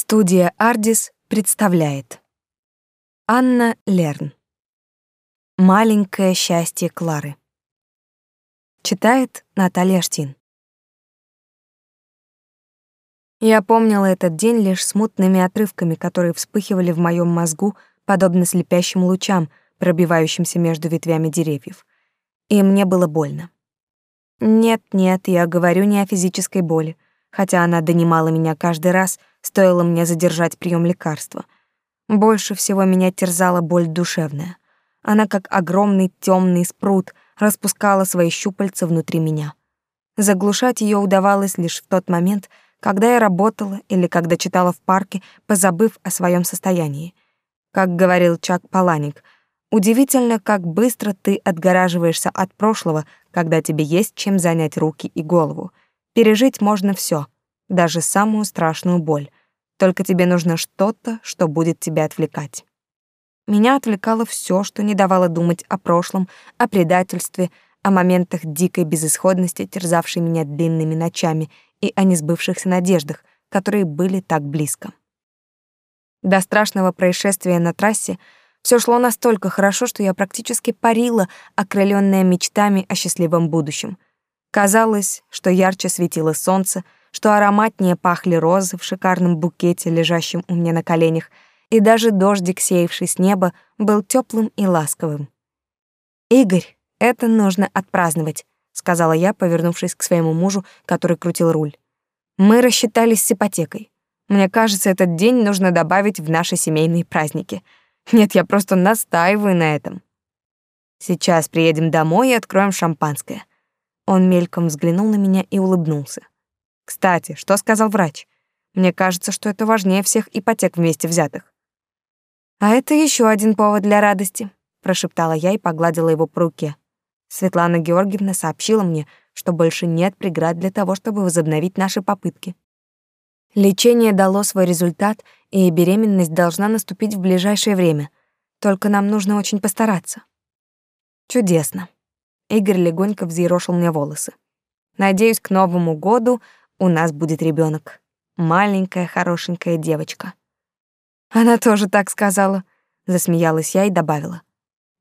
Студия «Ардис» представляет Анна Лерн «Маленькое счастье Клары» Читает Наталья Штин Я помнила этот день лишь смутными отрывками, которые вспыхивали в моем мозгу, подобно слепящим лучам, пробивающимся между ветвями деревьев. И мне было больно. Нет, нет, я говорю не о физической боли, хотя она донимала меня каждый раз, стоило мне задержать прием лекарства. Больше всего меня терзала боль душевная. Она, как огромный темный спрут, распускала свои щупальца внутри меня. Заглушать ее удавалось лишь в тот момент, когда я работала или когда читала в парке, позабыв о своем состоянии. Как говорил Чак Паланик, удивительно, как быстро ты отгораживаешься от прошлого, когда тебе есть чем занять руки и голову. Пережить можно все — даже самую страшную боль. Только тебе нужно что-то, что будет тебя отвлекать. Меня отвлекало все, что не давало думать о прошлом, о предательстве, о моментах дикой безысходности, терзавшей меня длинными ночами, и о несбывшихся надеждах, которые были так близко. До страшного происшествия на трассе все шло настолько хорошо, что я практически парила, окрыленная мечтами о счастливом будущем. Казалось, что ярче светило солнце — что ароматнее пахли розы в шикарном букете, лежащем у меня на коленях, и даже дождик, сеявший с неба, был теплым и ласковым. «Игорь, это нужно отпраздновать», — сказала я, повернувшись к своему мужу, который крутил руль. «Мы рассчитались с ипотекой. Мне кажется, этот день нужно добавить в наши семейные праздники. Нет, я просто настаиваю на этом. Сейчас приедем домой и откроем шампанское». Он мельком взглянул на меня и улыбнулся. Кстати, что сказал врач? Мне кажется, что это важнее всех ипотек вместе взятых. А это еще один повод для радости, прошептала я и погладила его по руке. Светлана Георгиевна сообщила мне, что больше нет преград для того, чтобы возобновить наши попытки. Лечение дало свой результат, и беременность должна наступить в ближайшее время. Только нам нужно очень постараться. Чудесно. Игорь легонько взъерошил мне волосы. Надеюсь, к Новому году у нас будет ребенок, маленькая хорошенькая девочка. Она тоже так сказала, засмеялась я и добавила: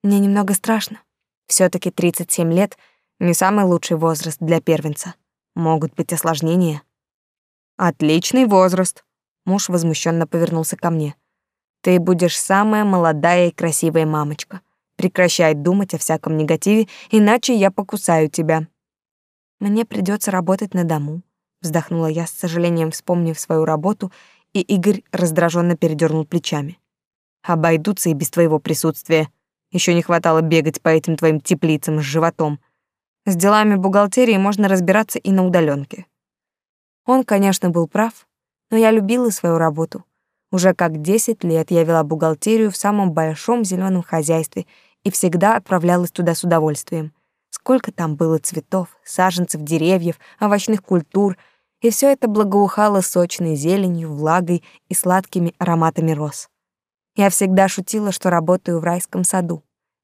Мне немного страшно. все таки 37 лет не самый лучший возраст для первенца. Могут быть осложнения. Отличный возраст. Муж возмущенно повернулся ко мне. Ты будешь самая молодая и красивая мамочка. Прекращай думать о всяком негативе, иначе я покусаю тебя. Мне придется работать на дому, вздохнула я с сожалением, вспомнив свою работу, и Игорь раздраженно передернул плечами. Обойдутся и без твоего присутствия. Еще не хватало бегать по этим твоим теплицам с животом. С делами бухгалтерии можно разбираться и на удаленке. Он, конечно, был прав, но я любила свою работу. Уже как 10 лет я вела бухгалтерию в самом большом зеленом хозяйстве и всегда отправлялась туда с удовольствием. Сколько там было цветов, саженцев, деревьев, овощных культур, и все это благоухало сочной зеленью, влагой и сладкими ароматами роз. Я всегда шутила, что работаю в райском саду.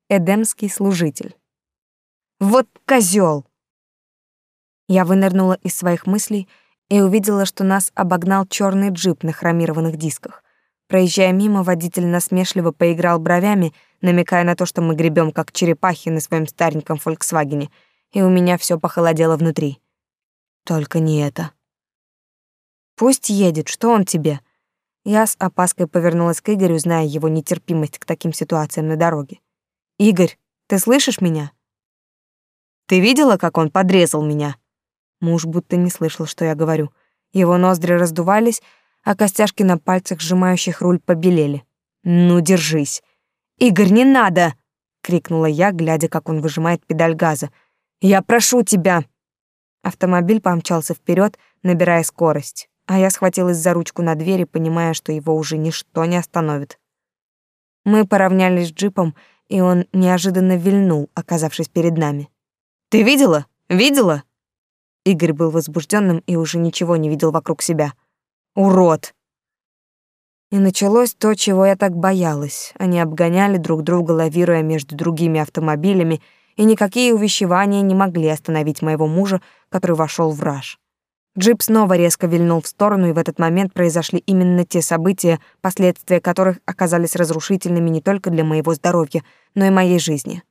Эдемский служитель. Вот козел! Я вынырнула из своих мыслей и увидела, что нас обогнал черный джип на хромированных дисках. Проезжая мимо, водитель насмешливо поиграл бровями, намекая на то, что мы гребем как черепахи на своем стареньком «Фольксвагене», и у меня все похолодело внутри. Только не это. Пусть едет, что он тебе? Я с опаской повернулась к Игорю, зная его нетерпимость к таким ситуациям на дороге. Игорь, ты слышишь меня? Ты видела, как он подрезал меня? Муж будто не слышал, что я говорю. Его ноздри раздувались, а костяшки на пальцах, сжимающих руль, побелели. «Ну, держись!» «Игорь, не надо!» — крикнула я, глядя, как он выжимает педаль газа. «Я прошу тебя!» Автомобиль помчался вперед, набирая скорость, а я схватилась за ручку на двери, понимая, что его уже ничто не остановит. Мы поравнялись с джипом, и он неожиданно вильнул, оказавшись перед нами. «Ты видела? Видела?» Игорь был возбужденным и уже ничего не видел вокруг себя. Урод. И началось то, чего я так боялась. Они обгоняли друг друга, лавируя между другими автомобилями, и никакие увещевания не могли остановить моего мужа, который вошел в раж. Джип снова резко вильнул в сторону, и в этот момент произошли именно те события, последствия которых оказались разрушительными не только для моего здоровья, но и моей жизни.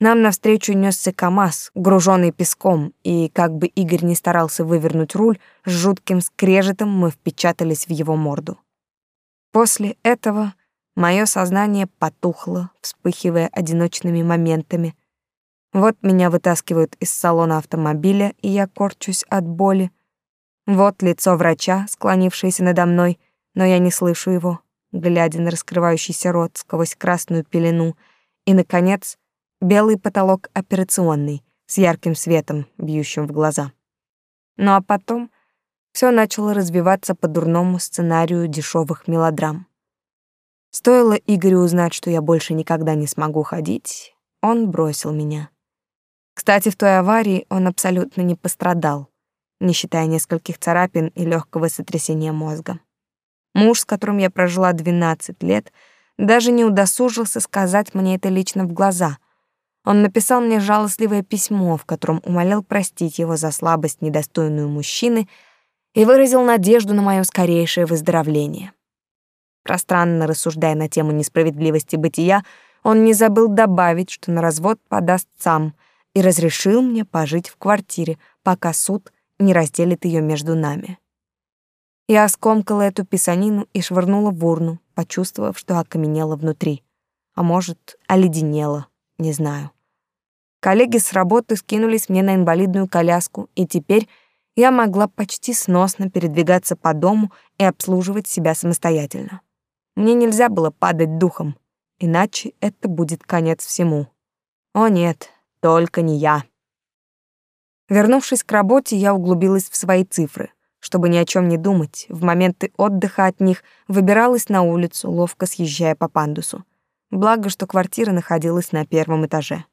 Нам навстречу несся КамАЗ, груженный песком, и как бы Игорь не старался вывернуть руль, с жутким скрежетом мы впечатались в его морду. После этого мое сознание потухло, вспыхивая одиночными моментами. Вот меня вытаскивают из салона автомобиля, и я корчусь от боли. Вот лицо врача, склонившееся надо мной, но я не слышу его, глядя на раскрывающийся рот сквозь красную пелену. И, наконец, белый потолок операционный с ярким светом, бьющим в глаза. Ну а потом все начало развиваться по дурному сценарию дешевых мелодрам. Стоило Игорю узнать, что я больше никогда не смогу ходить, он бросил меня. Кстати, в той аварии он абсолютно не пострадал не считая нескольких царапин и легкого сотрясения мозга. Муж, с которым я прожила 12 лет, даже не удосужился сказать мне это лично в глаза. Он написал мне жалостливое письмо, в котором умолял простить его за слабость, недостойную мужчины, и выразил надежду на мое скорейшее выздоровление. Пространно рассуждая на тему несправедливости бытия, он не забыл добавить, что на развод подаст сам, и разрешил мне пожить в квартире, пока суд не разделит ее между нами. Я скомкала эту писанину и швырнула в урну, почувствовав, что окаменела внутри. А может, оледенела, не знаю. Коллеги с работы скинулись мне на инвалидную коляску, и теперь я могла почти сносно передвигаться по дому и обслуживать себя самостоятельно. Мне нельзя было падать духом, иначе это будет конец всему. О нет, только не я. Вернувшись к работе, я углубилась в свои цифры. Чтобы ни о чем не думать, в моменты отдыха от них выбиралась на улицу, ловко съезжая по пандусу. Благо, что квартира находилась на первом этаже.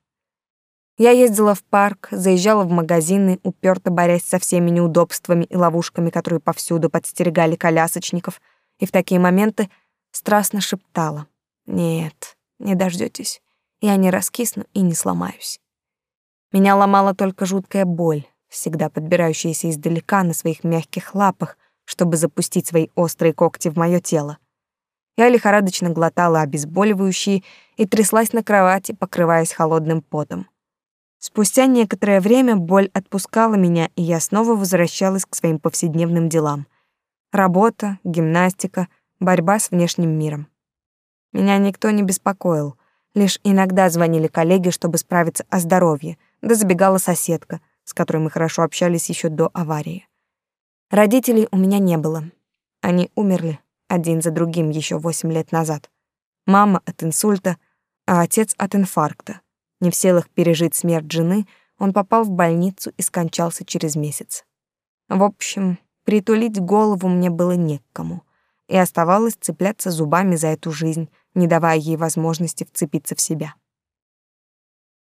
Я ездила в парк, заезжала в магазины, уперто борясь со всеми неудобствами и ловушками, которые повсюду подстерегали колясочников, и в такие моменты страстно шептала. «Нет, не дождётесь. Я не раскисну и не сломаюсь». Меня ломала только жуткая боль, всегда подбирающаяся издалека на своих мягких лапах, чтобы запустить свои острые когти в моё тело. Я лихорадочно глотала обезболивающие и тряслась на кровати, покрываясь холодным потом. Спустя некоторое время боль отпускала меня, и я снова возвращалась к своим повседневным делам. Работа, гимнастика, борьба с внешним миром. Меня никто не беспокоил. Лишь иногда звонили коллеги, чтобы справиться о здоровье, да забегала соседка, с которой мы хорошо общались еще до аварии. Родителей у меня не было. Они умерли один за другим еще восемь лет назад. Мама от инсульта, а отец от инфаркта. Не в силах пережить смерть жены, он попал в больницу и скончался через месяц. В общем, притулить голову мне было не к кому, и оставалось цепляться зубами за эту жизнь, не давая ей возможности вцепиться в себя.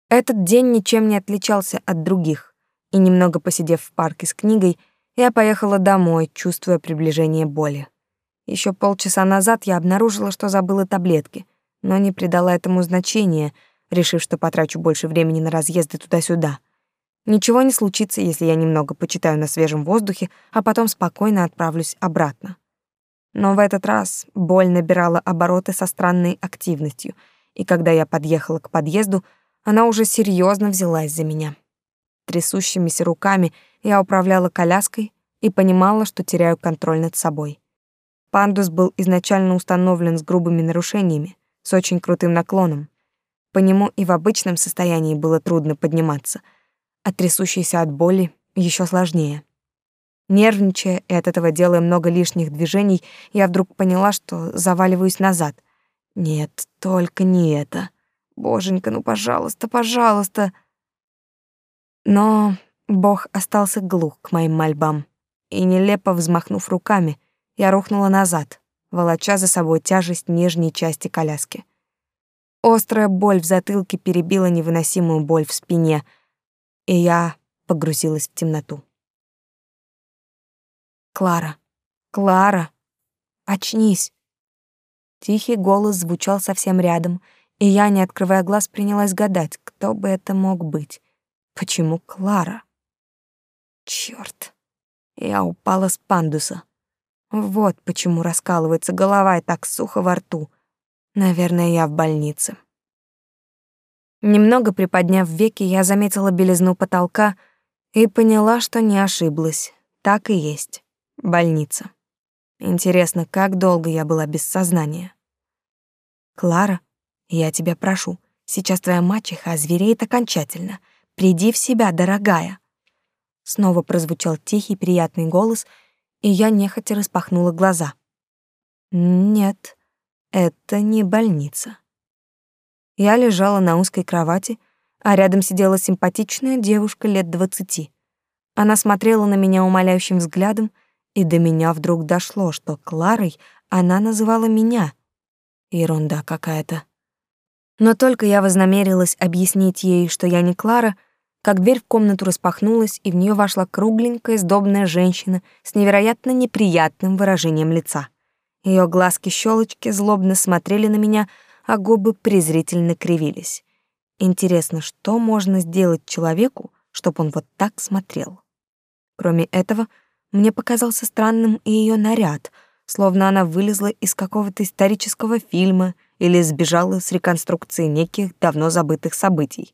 Этот день ничем не отличался от других, и немного посидев в парке с книгой, я поехала домой, чувствуя приближение боли. Еще полчаса назад я обнаружила, что забыла таблетки, но не придала этому значения, решив, что потрачу больше времени на разъезды туда-сюда. Ничего не случится, если я немного почитаю на свежем воздухе, а потом спокойно отправлюсь обратно. Но в этот раз боль набирала обороты со странной активностью, и когда я подъехала к подъезду, она уже серьезно взялась за меня. Трясущимися руками я управляла коляской и понимала, что теряю контроль над собой. Пандус был изначально установлен с грубыми нарушениями, с очень крутым наклоном. По нему и в обычном состоянии было трудно подниматься, а трясущийся от боли еще сложнее. Нервничая и от этого делая много лишних движений, я вдруг поняла, что заваливаюсь назад. Нет, только не это. Боженька, ну, пожалуйста, пожалуйста. Но Бог остался глух к моим мольбам, и нелепо взмахнув руками, я рухнула назад, волоча за собой тяжесть нижней части коляски. Острая боль в затылке перебила невыносимую боль в спине, и я погрузилась в темноту. Клара, Клара, очнись. Тихий голос звучал совсем рядом — и я, не открывая глаз, принялась гадать, кто бы это мог быть. Почему Клара? Чёрт. Я упала с пандуса. Вот почему раскалывается голова и так сухо во рту. Наверное, я в больнице. Немного приподняв веки, я заметила белизну потолка и поняла, что не ошиблась. Так и есть. Больница. Интересно, как долго я была без сознания. Клара, я тебя прошу, сейчас твоя мачеха озвереет окончательно. Приди в себя, дорогая. Снова прозвучал тихий приятный голос, и я нехотя распахнула глаза. Нет, это не больница. Я лежала на узкой кровати, а рядом сидела симпатичная девушка лет двадцати. Она смотрела на меня умоляющим взглядом, и до меня вдруг дошло, что Кларой она называла меня. Ерунда какая-то. Но только я вознамерилась объяснить ей, что я не Клара, как дверь в комнату распахнулась, и в нее вошла кругленькая, сдобная женщина с невероятно неприятным выражением лица. Ее глазки-щелочки злобно смотрели на меня, а губы презрительно кривились. Интересно, что можно сделать человеку, чтобы он вот так смотрел? Кроме этого, мне показался странным и ее наряд, словно она вылезла из какого-то исторического фильма или сбежала с реконструкции неких давно забытых событий.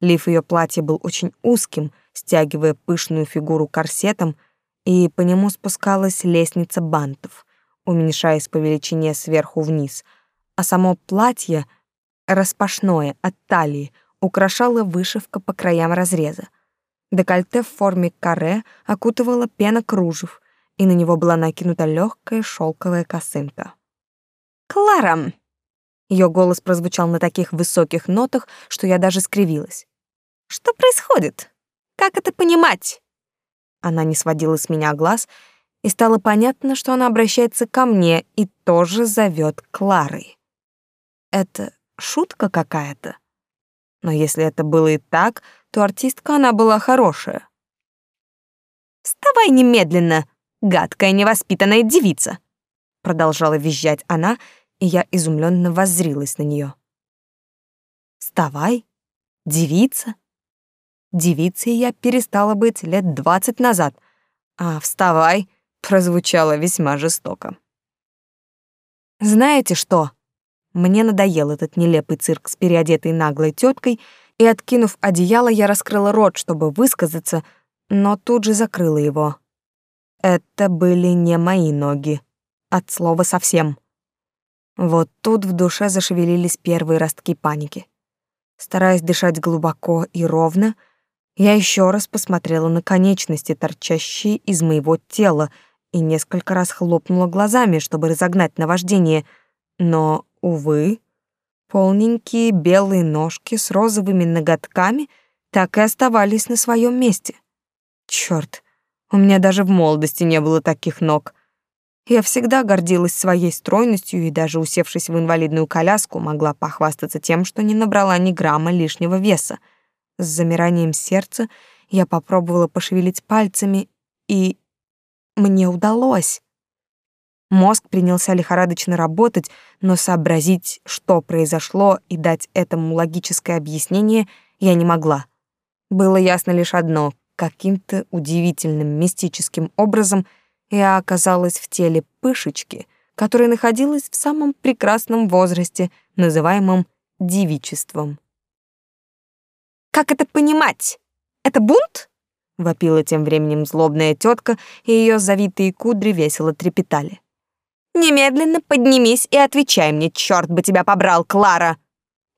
Лиф ее платья был очень узким, стягивая пышную фигуру корсетом, и по нему спускалась лестница бантов, уменьшаясь по величине сверху вниз, а само платье, распашное от талии, украшала вышивка по краям разреза. Декольте в форме каре окутывала пена кружев, и на него была накинута легкая шелковая косынка. «Клара!» Ее голос прозвучал на таких высоких нотах, что я даже скривилась. Что происходит? Как это понимать? Она не сводила с меня глаз, и стало понятно, что она обращается ко мне и тоже зовет Кларой. Это шутка какая-то. Но если это было и так, то артистка она была хорошая. «Вставай немедленно, гадкая невоспитанная девица!» Продолжала визжать она, и я изумленно воззрилась на нее. «Вставай? Девица?» Девицей я перестала быть лет двадцать назад, а «вставай» прозвучало весьма жестоко. Знаете что? Мне надоел этот нелепый цирк с переодетой наглой теткой, и, откинув одеяло, я раскрыла рот, чтобы высказаться, но тут же закрыла его. Это были не мои ноги. От слова совсем. Вот тут в душе зашевелились первые ростки паники. Стараясь дышать глубоко и ровно, я еще раз посмотрела на конечности, торчащие из моего тела, и несколько раз хлопнула глазами, чтобы разогнать наваждение, но, увы, полненькие белые ножки с розовыми ноготками так и оставались на своем месте. Черт, у меня даже в молодости не было таких ног. Я всегда гордилась своей стройностью и даже усевшись в инвалидную коляску, могла похвастаться тем, что не набрала ни грамма лишнего веса — с замиранием сердца я попробовала пошевелить пальцами, и мне удалось. Мозг принялся лихорадочно работать, но сообразить, что произошло, и дать этому логическое объяснение я не могла. Было ясно лишь одно — каким-то удивительным мистическим образом я оказалась в теле пышечки, которая находилась в самом прекрасном возрасте, называемом девичеством. Как это понимать? Это бунт? вопила тем временем злобная тетка, и ее завитые кудри весело трепетали. Немедленно поднимись и отвечай мне, черт бы тебя побрал, Клара.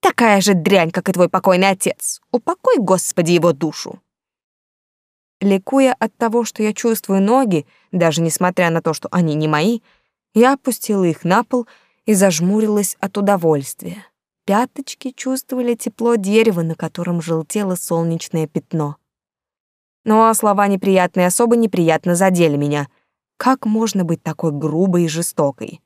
Такая же дрянь, как и твой покойный отец. Упокой, Господи, его душу. Ликуя от того, что я чувствую ноги, даже несмотря на то, что они не мои, я опустила их на пол и зажмурилась от удовольствия. Пяточки чувствовали тепло дерева, на котором желтело солнечное пятно. Но ну, а слова неприятные особо неприятно задели меня. Как можно быть такой грубой и жестокой?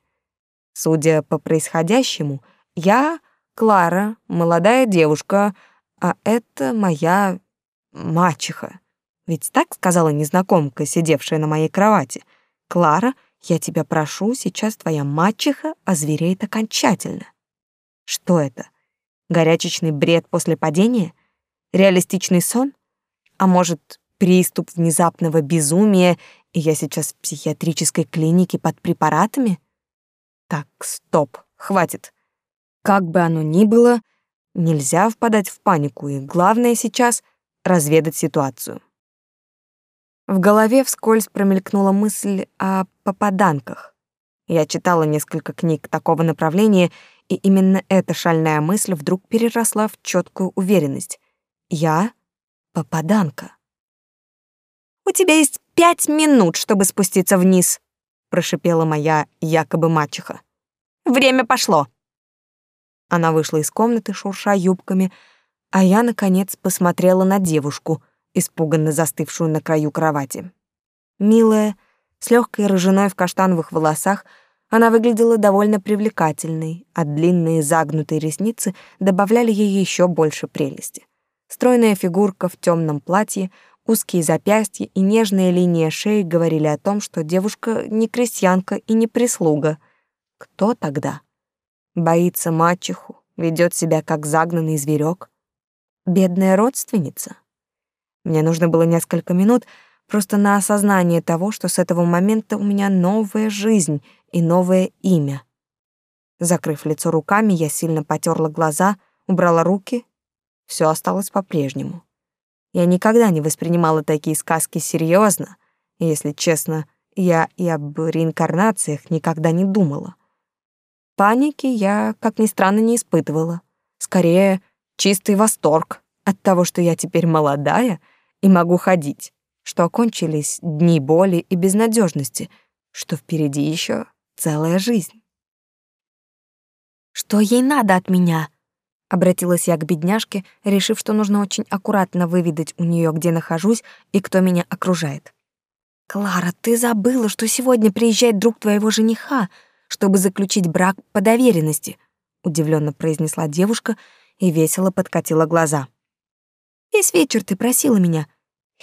Судя по происходящему, я Клара, молодая девушка, а это моя мачеха. Ведь так сказала незнакомка, сидевшая на моей кровати. Клара, я тебя прошу, сейчас твоя мачеха озвереет окончательно. Что это? Горячечный бред после падения? Реалистичный сон? А может, приступ внезапного безумия, и я сейчас в психиатрической клинике под препаратами? Так, стоп, хватит. Как бы оно ни было, нельзя впадать в панику, и главное сейчас — разведать ситуацию. В голове вскользь промелькнула мысль о попаданках. Я читала несколько книг такого направления, и именно эта шальная мысль вдруг переросла в четкую уверенность. Я — попаданка. «У тебя есть пять минут, чтобы спуститься вниз», — прошипела моя якобы мачеха. «Время пошло». Она вышла из комнаты, шурша юбками, а я, наконец, посмотрела на девушку, испуганно застывшую на краю кровати. Милая, с легкой рыжиной в каштановых волосах, она выглядела довольно привлекательной, а длинные загнутые ресницы добавляли ей еще больше прелести. Стройная фигурка в темном платье, узкие запястья и нежная линия шеи говорили о том, что девушка не крестьянка и не прислуга. Кто тогда? Боится мачеху, ведет себя как загнанный зверек. Бедная родственница. Мне нужно было несколько минут просто на осознание того, что с этого момента у меня новая жизнь и новое имя. Закрыв лицо руками, я сильно потерла глаза, убрала руки. Все осталось по-прежнему. Я никогда не воспринимала такие сказки серьезно, и, если честно, я и об реинкарнациях никогда не думала. Паники я, как ни странно, не испытывала. Скорее, чистый восторг от того, что я теперь молодая и могу ходить, что окончились дни боли и безнадежности, что впереди еще целая жизнь. «Что ей надо от меня?» Обратилась я к бедняжке, решив, что нужно очень аккуратно выведать у нее, где нахожусь и кто меня окружает. «Клара, ты забыла, что сегодня приезжает друг твоего жениха, чтобы заключить брак по доверенности», удивленно произнесла девушка и весело подкатила глаза. «Весь вечер ты просила меня.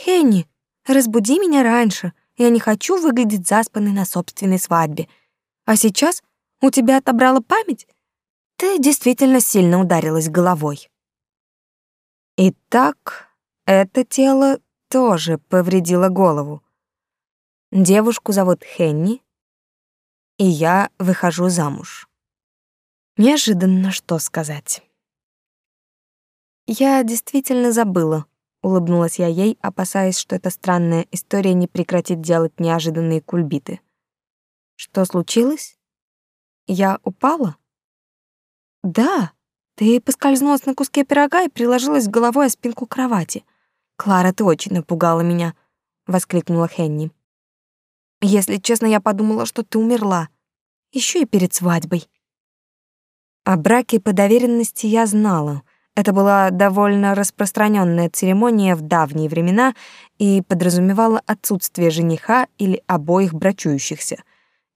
Хенни, разбуди меня раньше. Я не хочу выглядеть заспанной на собственной свадьбе. А сейчас у тебя отобрала память?» Ты действительно сильно ударилась головой. Итак, это тело тоже повредило голову. Девушку зовут Хенни, и я выхожу замуж. Неожиданно что сказать. Я действительно забыла, улыбнулась я ей, опасаясь, что эта странная история не прекратит делать неожиданные кульбиты. Что случилось? Я упала? Да, ты поскользнулась на куске пирога и приложилась головой о спинку кровати. Клара, ты очень напугала меня, воскликнула Хенни. Если честно, я подумала, что ты умерла. Еще и перед свадьбой. О браке по доверенности я знала. Это была довольно распространенная церемония в давние времена и подразумевала отсутствие жениха или обоих брачующихся.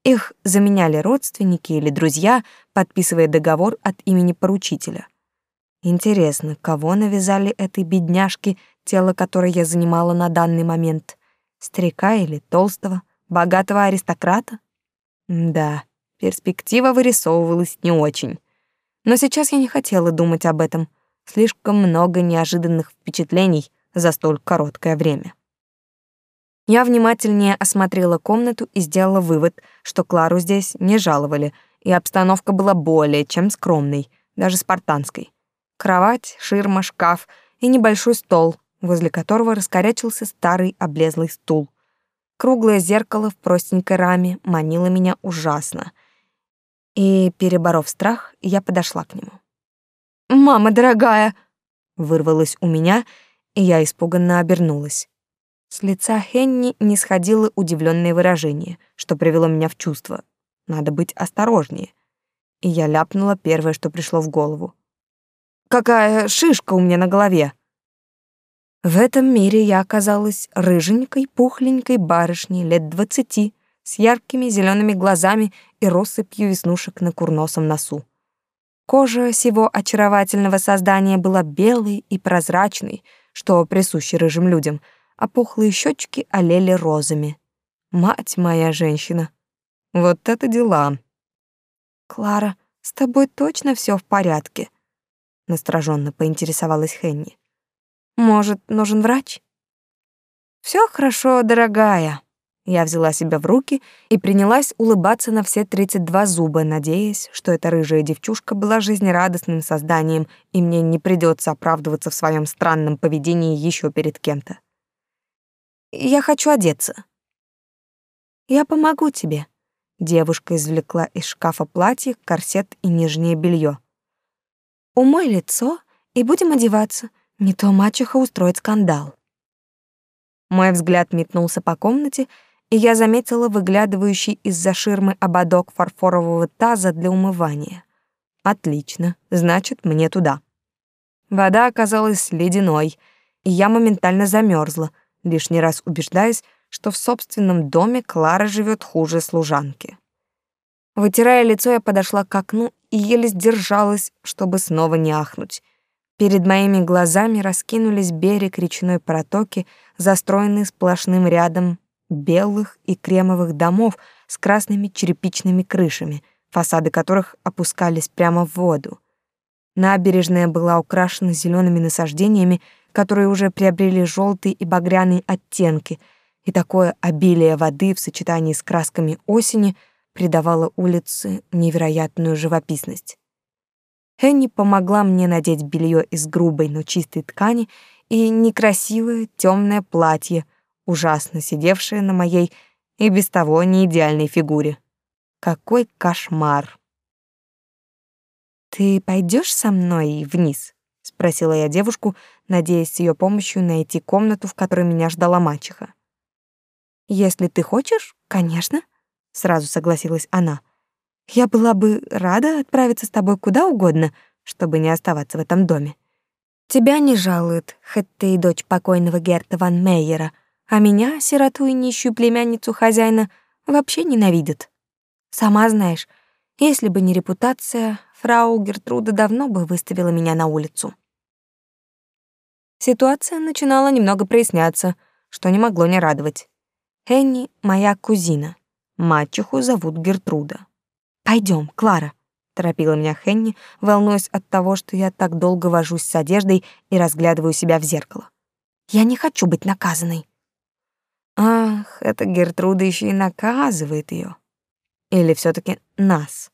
Их заменяли родственники или друзья, подписывая договор от имени поручителя. Интересно, кого навязали этой бедняжке, тело которой я занимала на данный момент? Старика или толстого, богатого аристократа? Да, перспектива вырисовывалась не очень. Но сейчас я не хотела думать об этом. Слишком много неожиданных впечатлений за столь короткое время. Я внимательнее осмотрела комнату и сделала вывод, что Клару здесь не жаловали, и обстановка была более чем скромной, даже спартанской. Кровать, ширма, шкаф и небольшой стол, возле которого раскорячился старый облезлый стул. Круглое зеркало в простенькой раме манило меня ужасно. И, переборов страх, я подошла к нему. «Мама дорогая!» — вырвалось у меня, и я испуганно обернулась. С лица Хенни не сходило удивленное выражение, что привело меня в чувство. Надо быть осторожнее. И я ляпнула первое, что пришло в голову. «Какая шишка у меня на голове!» В этом мире я оказалась рыженькой, пухленькой барышней лет двадцати, с яркими зелеными глазами и россыпью веснушек на курносом носу. Кожа сего очаровательного создания была белой и прозрачной, что присуще рыжим людям — а пухлые щечки олели розами. Мать моя женщина. Вот это дела. Клара, с тобой точно все в порядке? Настороженно поинтересовалась Хенни. Может, нужен врач? Все хорошо, дорогая. Я взяла себя в руки и принялась улыбаться на все 32 зуба, надеясь, что эта рыжая девчушка была жизнерадостным созданием, и мне не придется оправдываться в своем странном поведении еще перед кем-то. Я хочу одеться. Я помогу тебе. Девушка извлекла из шкафа платье, корсет и нижнее белье. Умой лицо и будем одеваться. Не то мачеха устроит скандал. Мой взгляд метнулся по комнате, и я заметила выглядывающий из-за ширмы ободок фарфорового таза для умывания. Отлично, значит, мне туда. Вода оказалась ледяной, и я моментально замерзла, лишний раз убеждаясь, что в собственном доме Клара живет хуже служанки. Вытирая лицо, я подошла к окну и еле сдержалась, чтобы снова не ахнуть. Перед моими глазами раскинулись берег речной протоки, застроенный сплошным рядом белых и кремовых домов с красными черепичными крышами, фасады которых опускались прямо в воду. Набережная была украшена зелеными насаждениями, которые уже приобрели желтый и багряный оттенки, и такое обилие воды в сочетании с красками осени придавало улице невероятную живописность. Хенни помогла мне надеть белье из грубой, но чистой ткани и некрасивое темное платье, ужасно сидевшее на моей и без того не идеальной фигуре. Какой кошмар! Ты пойдешь со мной вниз? спросила я девушку, надеясь с ее помощью найти комнату, в которой меня ждала мачеха. Если ты хочешь, конечно, сразу согласилась она. Я была бы рада отправиться с тобой куда угодно, чтобы не оставаться в этом доме. Тебя не жалуют, хоть ты и дочь покойного Герта ван Мейера, а меня, сироту и нищую племянницу хозяина, вообще ненавидят. Сама знаешь, если бы не репутация, фрау Гертруда давно бы выставила меня на улицу. Ситуация начинала немного проясняться, что не могло не радовать. Хенни — моя кузина. Мачеху зовут Гертруда. Пойдем, Клара», — торопила меня Хенни, волнуясь от того, что я так долго вожусь с одеждой и разглядываю себя в зеркало. «Я не хочу быть наказанной». Ах, эта Гертруда еще и наказывает ее. Или все таки нас.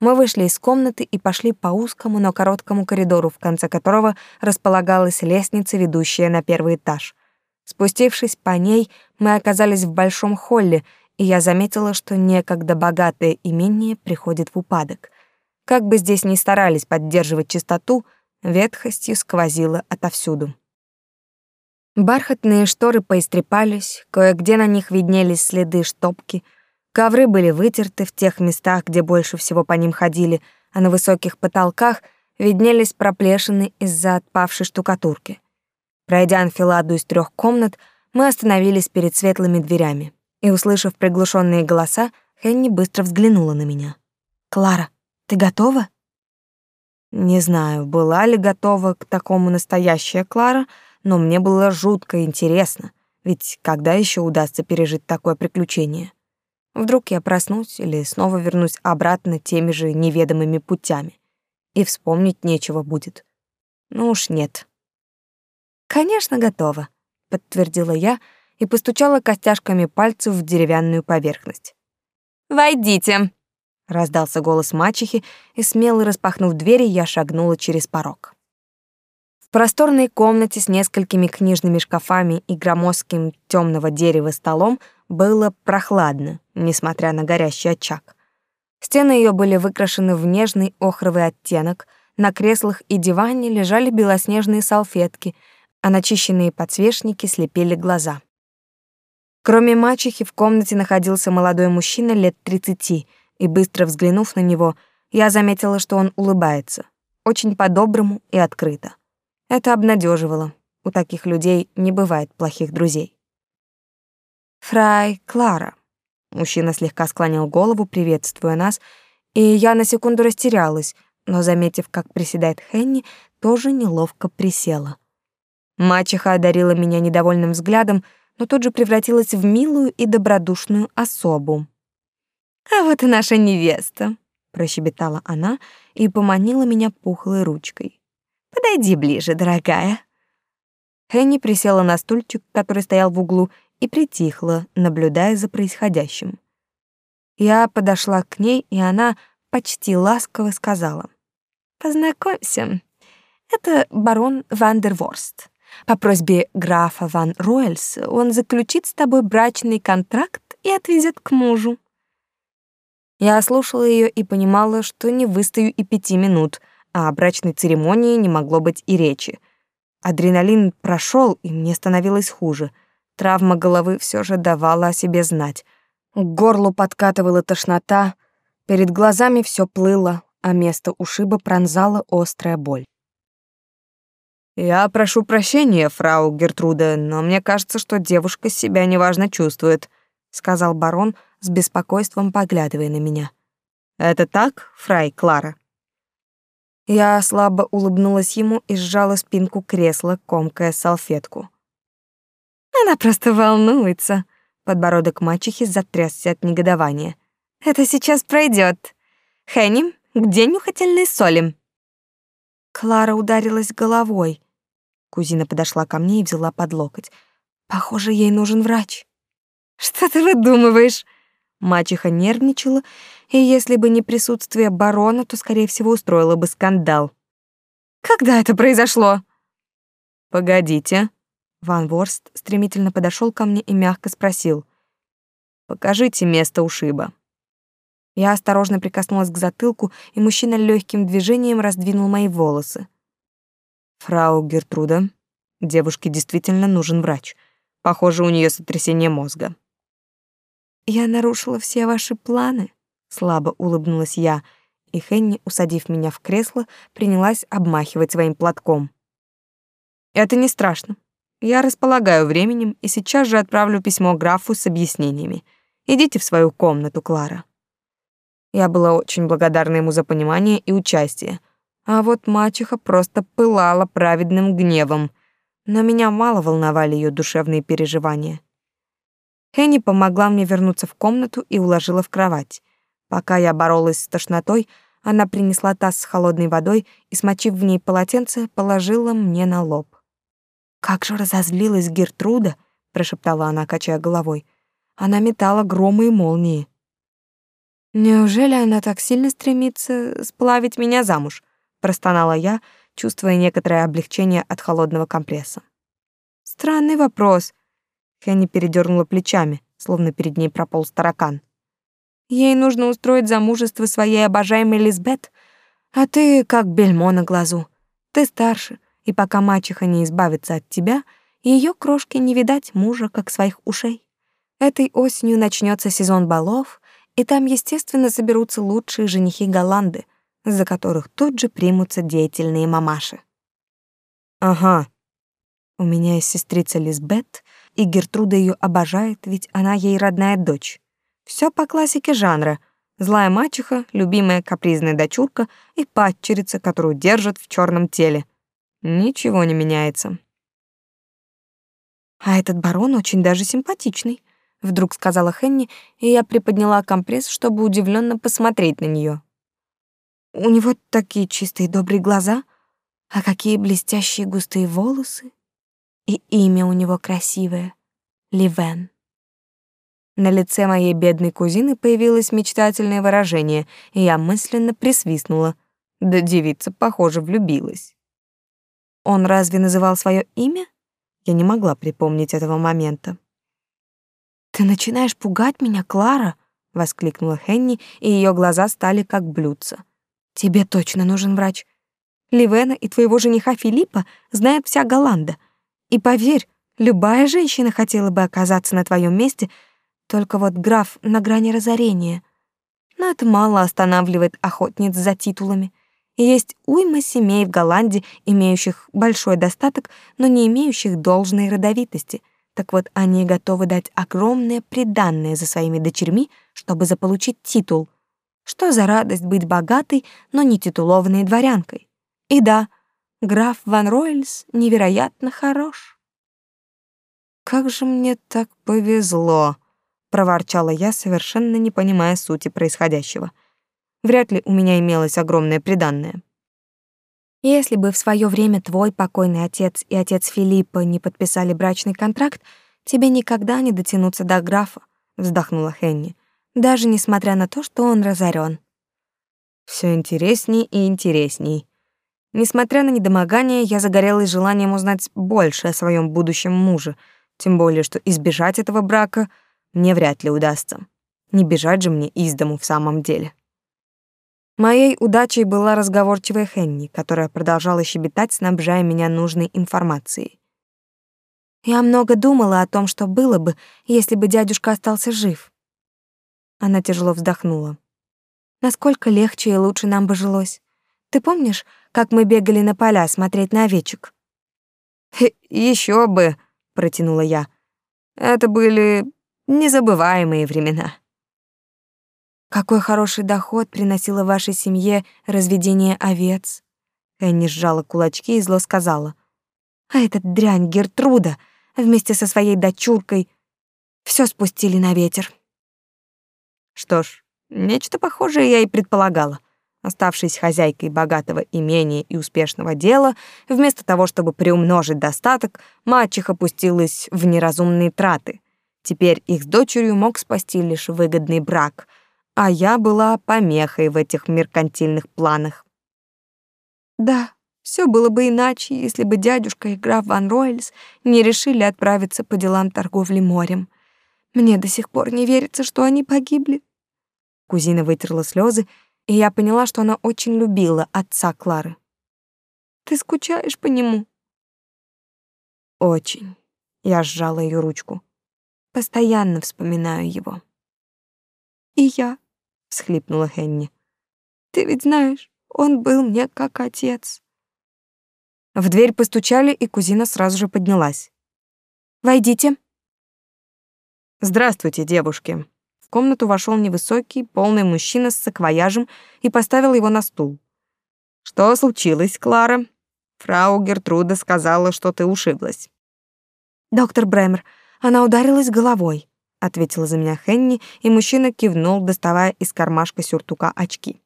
Мы вышли из комнаты и пошли по узкому, но короткому коридору, в конце которого располагалась лестница, ведущая на первый этаж. Спустившись по ней, мы оказались в большом холле, и я заметила, что некогда богатое имение приходит в упадок. Как бы здесь ни старались поддерживать чистоту, ветхостью сквозило отовсюду. Бархатные шторы поистрепались, кое-где на них виднелись следы штопки, ковры были вытерты в тех местах, где больше всего по ним ходили, а на высоких потолках виднелись проплешины из-за отпавшей штукатурки. Пройдя анфиладу из трех комнат, мы остановились перед светлыми дверями и, услышав приглушенные голоса, Хенни быстро взглянула на меня. «Клара, ты готова?» Не знаю, была ли готова к такому настоящая Клара, но мне было жутко интересно, ведь когда еще удастся пережить такое приключение? Вдруг я проснусь или снова вернусь обратно теми же неведомыми путями, и вспомнить нечего будет. Ну уж нет. Конечно, готова, подтвердила я, и постучала костяшками пальцев в деревянную поверхность. «Войдите!» — раздался голос мачехи, и, смело распахнув двери, я шагнула через порог. Просторной комнате с несколькими книжными шкафами и громоздким темного дерева столом было прохладно, несмотря на горящий очаг. Стены ее были выкрашены в нежный охровый оттенок, на креслах и диване лежали белоснежные салфетки, а начищенные подсвечники слепили глаза. Кроме мачехи в комнате находился молодой мужчина лет тридцати, и быстро взглянув на него, я заметила, что он улыбается, очень по-доброму и открыто. Это обнадеживало. У таких людей не бывает плохих друзей. Фрай Клара. Мужчина слегка склонил голову, приветствуя нас, и я на секунду растерялась, но, заметив, как приседает Хенни, тоже неловко присела. Мачеха одарила меня недовольным взглядом, но тут же превратилась в милую и добродушную особу. «А вот и наша невеста», — прощебетала она и поманила меня пухлой ручкой. «Подойди ближе, дорогая». Хенни присела на стульчик, который стоял в углу, и притихла, наблюдая за происходящим. Я подошла к ней, и она почти ласково сказала. «Познакомься, это барон Вандерворст. По просьбе графа Ван Ройльс он заключит с тобой брачный контракт и отвезет к мужу». Я слушала ее и понимала, что не выстою и пяти минут, а о брачной церемонии не могло быть и речи. Адреналин прошел, и мне становилось хуже. Травма головы все же давала о себе знать. К горлу подкатывала тошнота, перед глазами все плыло, а место ушиба пронзала острая боль. «Я прошу прощения, фрау Гертруда, но мне кажется, что девушка себя неважно чувствует», сказал барон с беспокойством поглядывая на меня. «Это так, фрай Клара?» Я слабо улыбнулась ему и сжала спинку кресла, комкая салфетку. «Она просто волнуется», — подбородок мачехи затрясся от негодования. «Это сейчас пройдет. Хенни, где нюхательные соли?» Клара ударилась головой. Кузина подошла ко мне и взяла под локоть. Похоже, ей нужен врач. Что ты выдумываешь? Мачеха нервничала, и если бы не присутствие барона, то, скорее всего, устроила бы скандал. Когда это произошло? Погодите. Ван Ворст стремительно подошел ко мне и мягко спросил: "Покажите место ушиба". Я осторожно прикоснулась к затылку, и мужчина легким движением раздвинул мои волосы. Фрау Гертруда, девушке действительно нужен врач. Похоже, у нее сотрясение мозга. Я нарушила все ваши планы, слабо улыбнулась я, и Хенни, усадив меня в кресло, принялась обмахивать своим платком. Это не страшно. Я располагаю временем и сейчас же отправлю письмо графу с объяснениями. Идите в свою комнату, Клара. Я была очень благодарна ему за понимание и участие, а вот мачеха просто пылала праведным гневом, но меня мало волновали ее душевные переживания. Хенни помогла мне вернуться в комнату и уложила в кровать. Пока я боролась с тошнотой, она принесла таз с холодной водой и, смочив в ней полотенце, положила мне на лоб. «Как же разозлилась Гертруда!» — прошептала она, качая головой. Она метала громы и молнии. «Неужели она так сильно стремится сплавить меня замуж?» простонала я, чувствуя некоторое облегчение от холодного компресса. Странный вопрос. Хенни передернула плечами, словно перед ней прополз таракан. Ей нужно устроить замужество своей обожаемой Лизбет, а ты как бельмо на глазу. Ты старше, и пока мачеха не избавится от тебя, ее крошке не видать мужа, как своих ушей. Этой осенью начнется сезон балов, и там, естественно, соберутся лучшие женихи Голланды — за которых тут же примутся деятельные мамаши. Ага. У меня есть сестрица Лизбет, и Гертруда ее обожает, ведь она ей родная дочь. Все по классике жанра. Злая мачеха, любимая капризная дочурка и падчерица, которую держат в черном теле. Ничего не меняется. А этот барон очень даже симпатичный, вдруг сказала Хенни, и я приподняла компресс, чтобы удивленно посмотреть на нее. У него такие чистые добрые глаза, а какие блестящие густые волосы. И имя у него красивое — Ливен. На лице моей бедной кузины появилось мечтательное выражение, и я мысленно присвистнула. Да девица, похоже, влюбилась. Он разве называл свое имя? Я не могла припомнить этого момента. «Ты начинаешь пугать меня, Клара!» — воскликнула Хенни, и ее глаза стали как блюдца. Тебе точно нужен врач. Ливена и твоего жениха Филиппа знает вся Голланда. И поверь, любая женщина хотела бы оказаться на твоем месте, только вот граф на грани разорения. Но это мало останавливает охотниц за титулами. Есть уйма семей в Голландии, имеющих большой достаток, но не имеющих должной родовитости. Так вот, они готовы дать огромное приданное за своими дочерьми, чтобы заполучить титул — что за радость быть богатой, но не титулованной дворянкой? И да, граф Ван Ройльс невероятно хорош. «Как же мне так повезло!» — проворчала я, совершенно не понимая сути происходящего. Вряд ли у меня имелось огромное приданное. Если бы в свое время твой покойный отец и отец Филиппа не подписали брачный контракт, тебе никогда не дотянуться до графа, вздохнула Хенни, даже несмотря на то, что он разорен. Все интересней и интересней. Несмотря на недомогание, я загорелась желанием узнать больше о своем будущем муже, тем более что избежать этого брака мне вряд ли удастся. Не бежать же мне из дому в самом деле. Моей удачей была разговорчивая Хенни, которая продолжала щебетать, снабжая меня нужной информацией. Я много думала о том, что было бы, если бы дядюшка остался жив. Она тяжело вздохнула. Насколько легче и лучше нам бы жилось. Ты помнишь, как мы бегали на поля смотреть на овечек? Еще бы, протянула я. Это были незабываемые времена. Какой хороший доход приносило вашей семье разведение овец. Энни сжала кулачки и зло сказала: "А этот дрянь Гертруда вместе со своей дочуркой все спустили на ветер". Что ж, нечто похожее я и предполагала. Оставшись хозяйкой богатого имения и успешного дела, вместо того, чтобы приумножить достаток, мачеха пустилась в неразумные траты. Теперь их с дочерью мог спасти лишь выгодный брак — а я была помехой в этих меркантильных планах. Да, все было бы иначе, если бы дядюшка и граф Ван Ройльс не решили отправиться по делам торговли морем. Мне до сих пор не верится, что они погибли. Кузина вытерла слезы, и я поняла, что она очень любила отца Клары. Ты скучаешь по нему? Очень. Я сжала ее ручку. Постоянно вспоминаю его. И я всхлипнула Хенни. Ты ведь знаешь, он был мне как отец. В дверь постучали, и кузина сразу же поднялась. Войдите. Здравствуйте, девушки. В комнату вошел невысокий, полный мужчина с саквояжем и поставил его на стул. Что случилось, Клара? Фрау Гертруда сказала, что ты ушиблась. Доктор Бремер, она ударилась головой ответила за меня Хенни, и мужчина кивнул, доставая из кармашка сюртука очки.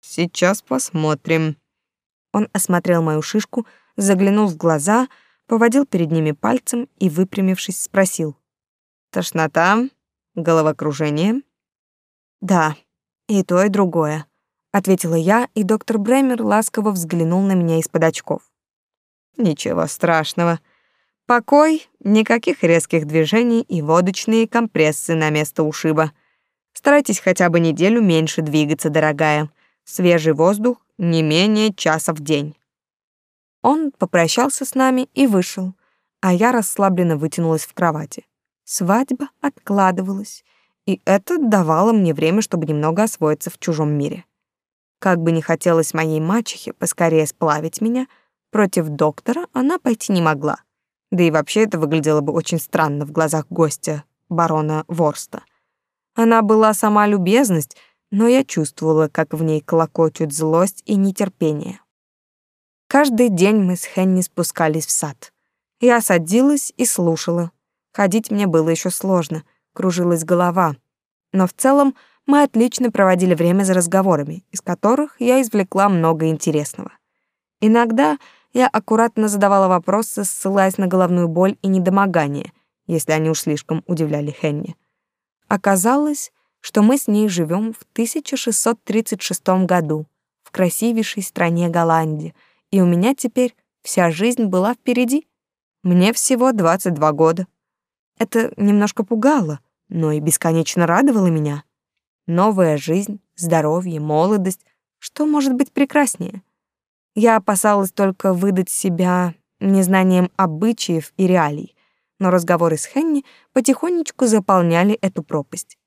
Сейчас посмотрим. Он осмотрел мою шишку, заглянул в глаза, поводил перед ними пальцем и, выпрямившись, спросил: "Тошнота? Головокружение?" "Да, и то, и другое", ответила я, и доктор Бремер ласково взглянул на меня из-под очков. "Ничего страшного", Покой, никаких резких движений и водочные компрессы на место ушиба. Старайтесь хотя бы неделю меньше двигаться, дорогая. Свежий воздух не менее часа в день. Он попрощался с нами и вышел, а я расслабленно вытянулась в кровати. Свадьба откладывалась, и это давало мне время, чтобы немного освоиться в чужом мире. Как бы ни хотелось моей мачехе поскорее сплавить меня, против доктора она пойти не могла. Да и вообще это выглядело бы очень странно в глазах гостя, барона Ворста. Она была сама любезность, но я чувствовала, как в ней колокочут злость и нетерпение. Каждый день мы с Хенни спускались в сад. Я садилась и слушала. Ходить мне было еще сложно, кружилась голова. Но в целом мы отлично проводили время за разговорами, из которых я извлекла много интересного. Иногда я аккуратно задавала вопросы, ссылаясь на головную боль и недомогание, если они уж слишком удивляли Хенни. Оказалось, что мы с ней живем в 1636 году в красивейшей стране Голландии, и у меня теперь вся жизнь была впереди. Мне всего 22 года. Это немножко пугало, но и бесконечно радовало меня. Новая жизнь, здоровье, молодость — что может быть прекраснее? Я опасалась только выдать себя незнанием обычаев и реалий, но разговоры с Хенни потихонечку заполняли эту пропасть.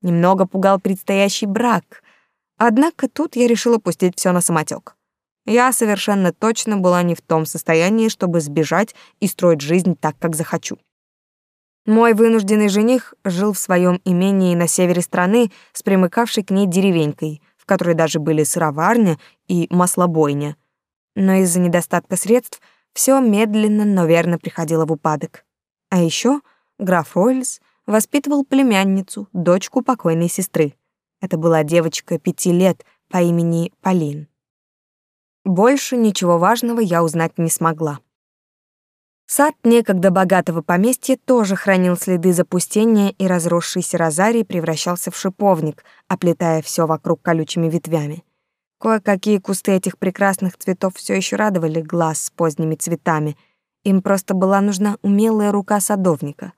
Немного пугал предстоящий брак, однако тут я решила пустить все на самотек. Я совершенно точно была не в том состоянии, чтобы сбежать и строить жизнь так, как захочу. Мой вынужденный жених жил в своем имении на севере страны с примыкавшей к ней деревенькой, в которой даже были сыроварня и маслобойня — но из-за недостатка средств все медленно, но верно приходило в упадок. А еще граф Ройльс воспитывал племянницу, дочку покойной сестры. Это была девочка пяти лет по имени Полин. Больше ничего важного я узнать не смогла. Сад некогда богатого поместья тоже хранил следы запустения, и разросшийся розарий превращался в шиповник, оплетая все вокруг колючими ветвями. Кое-какие кусты этих прекрасных цветов все еще радовали глаз с поздними цветами. Им просто была нужна умелая рука садовника.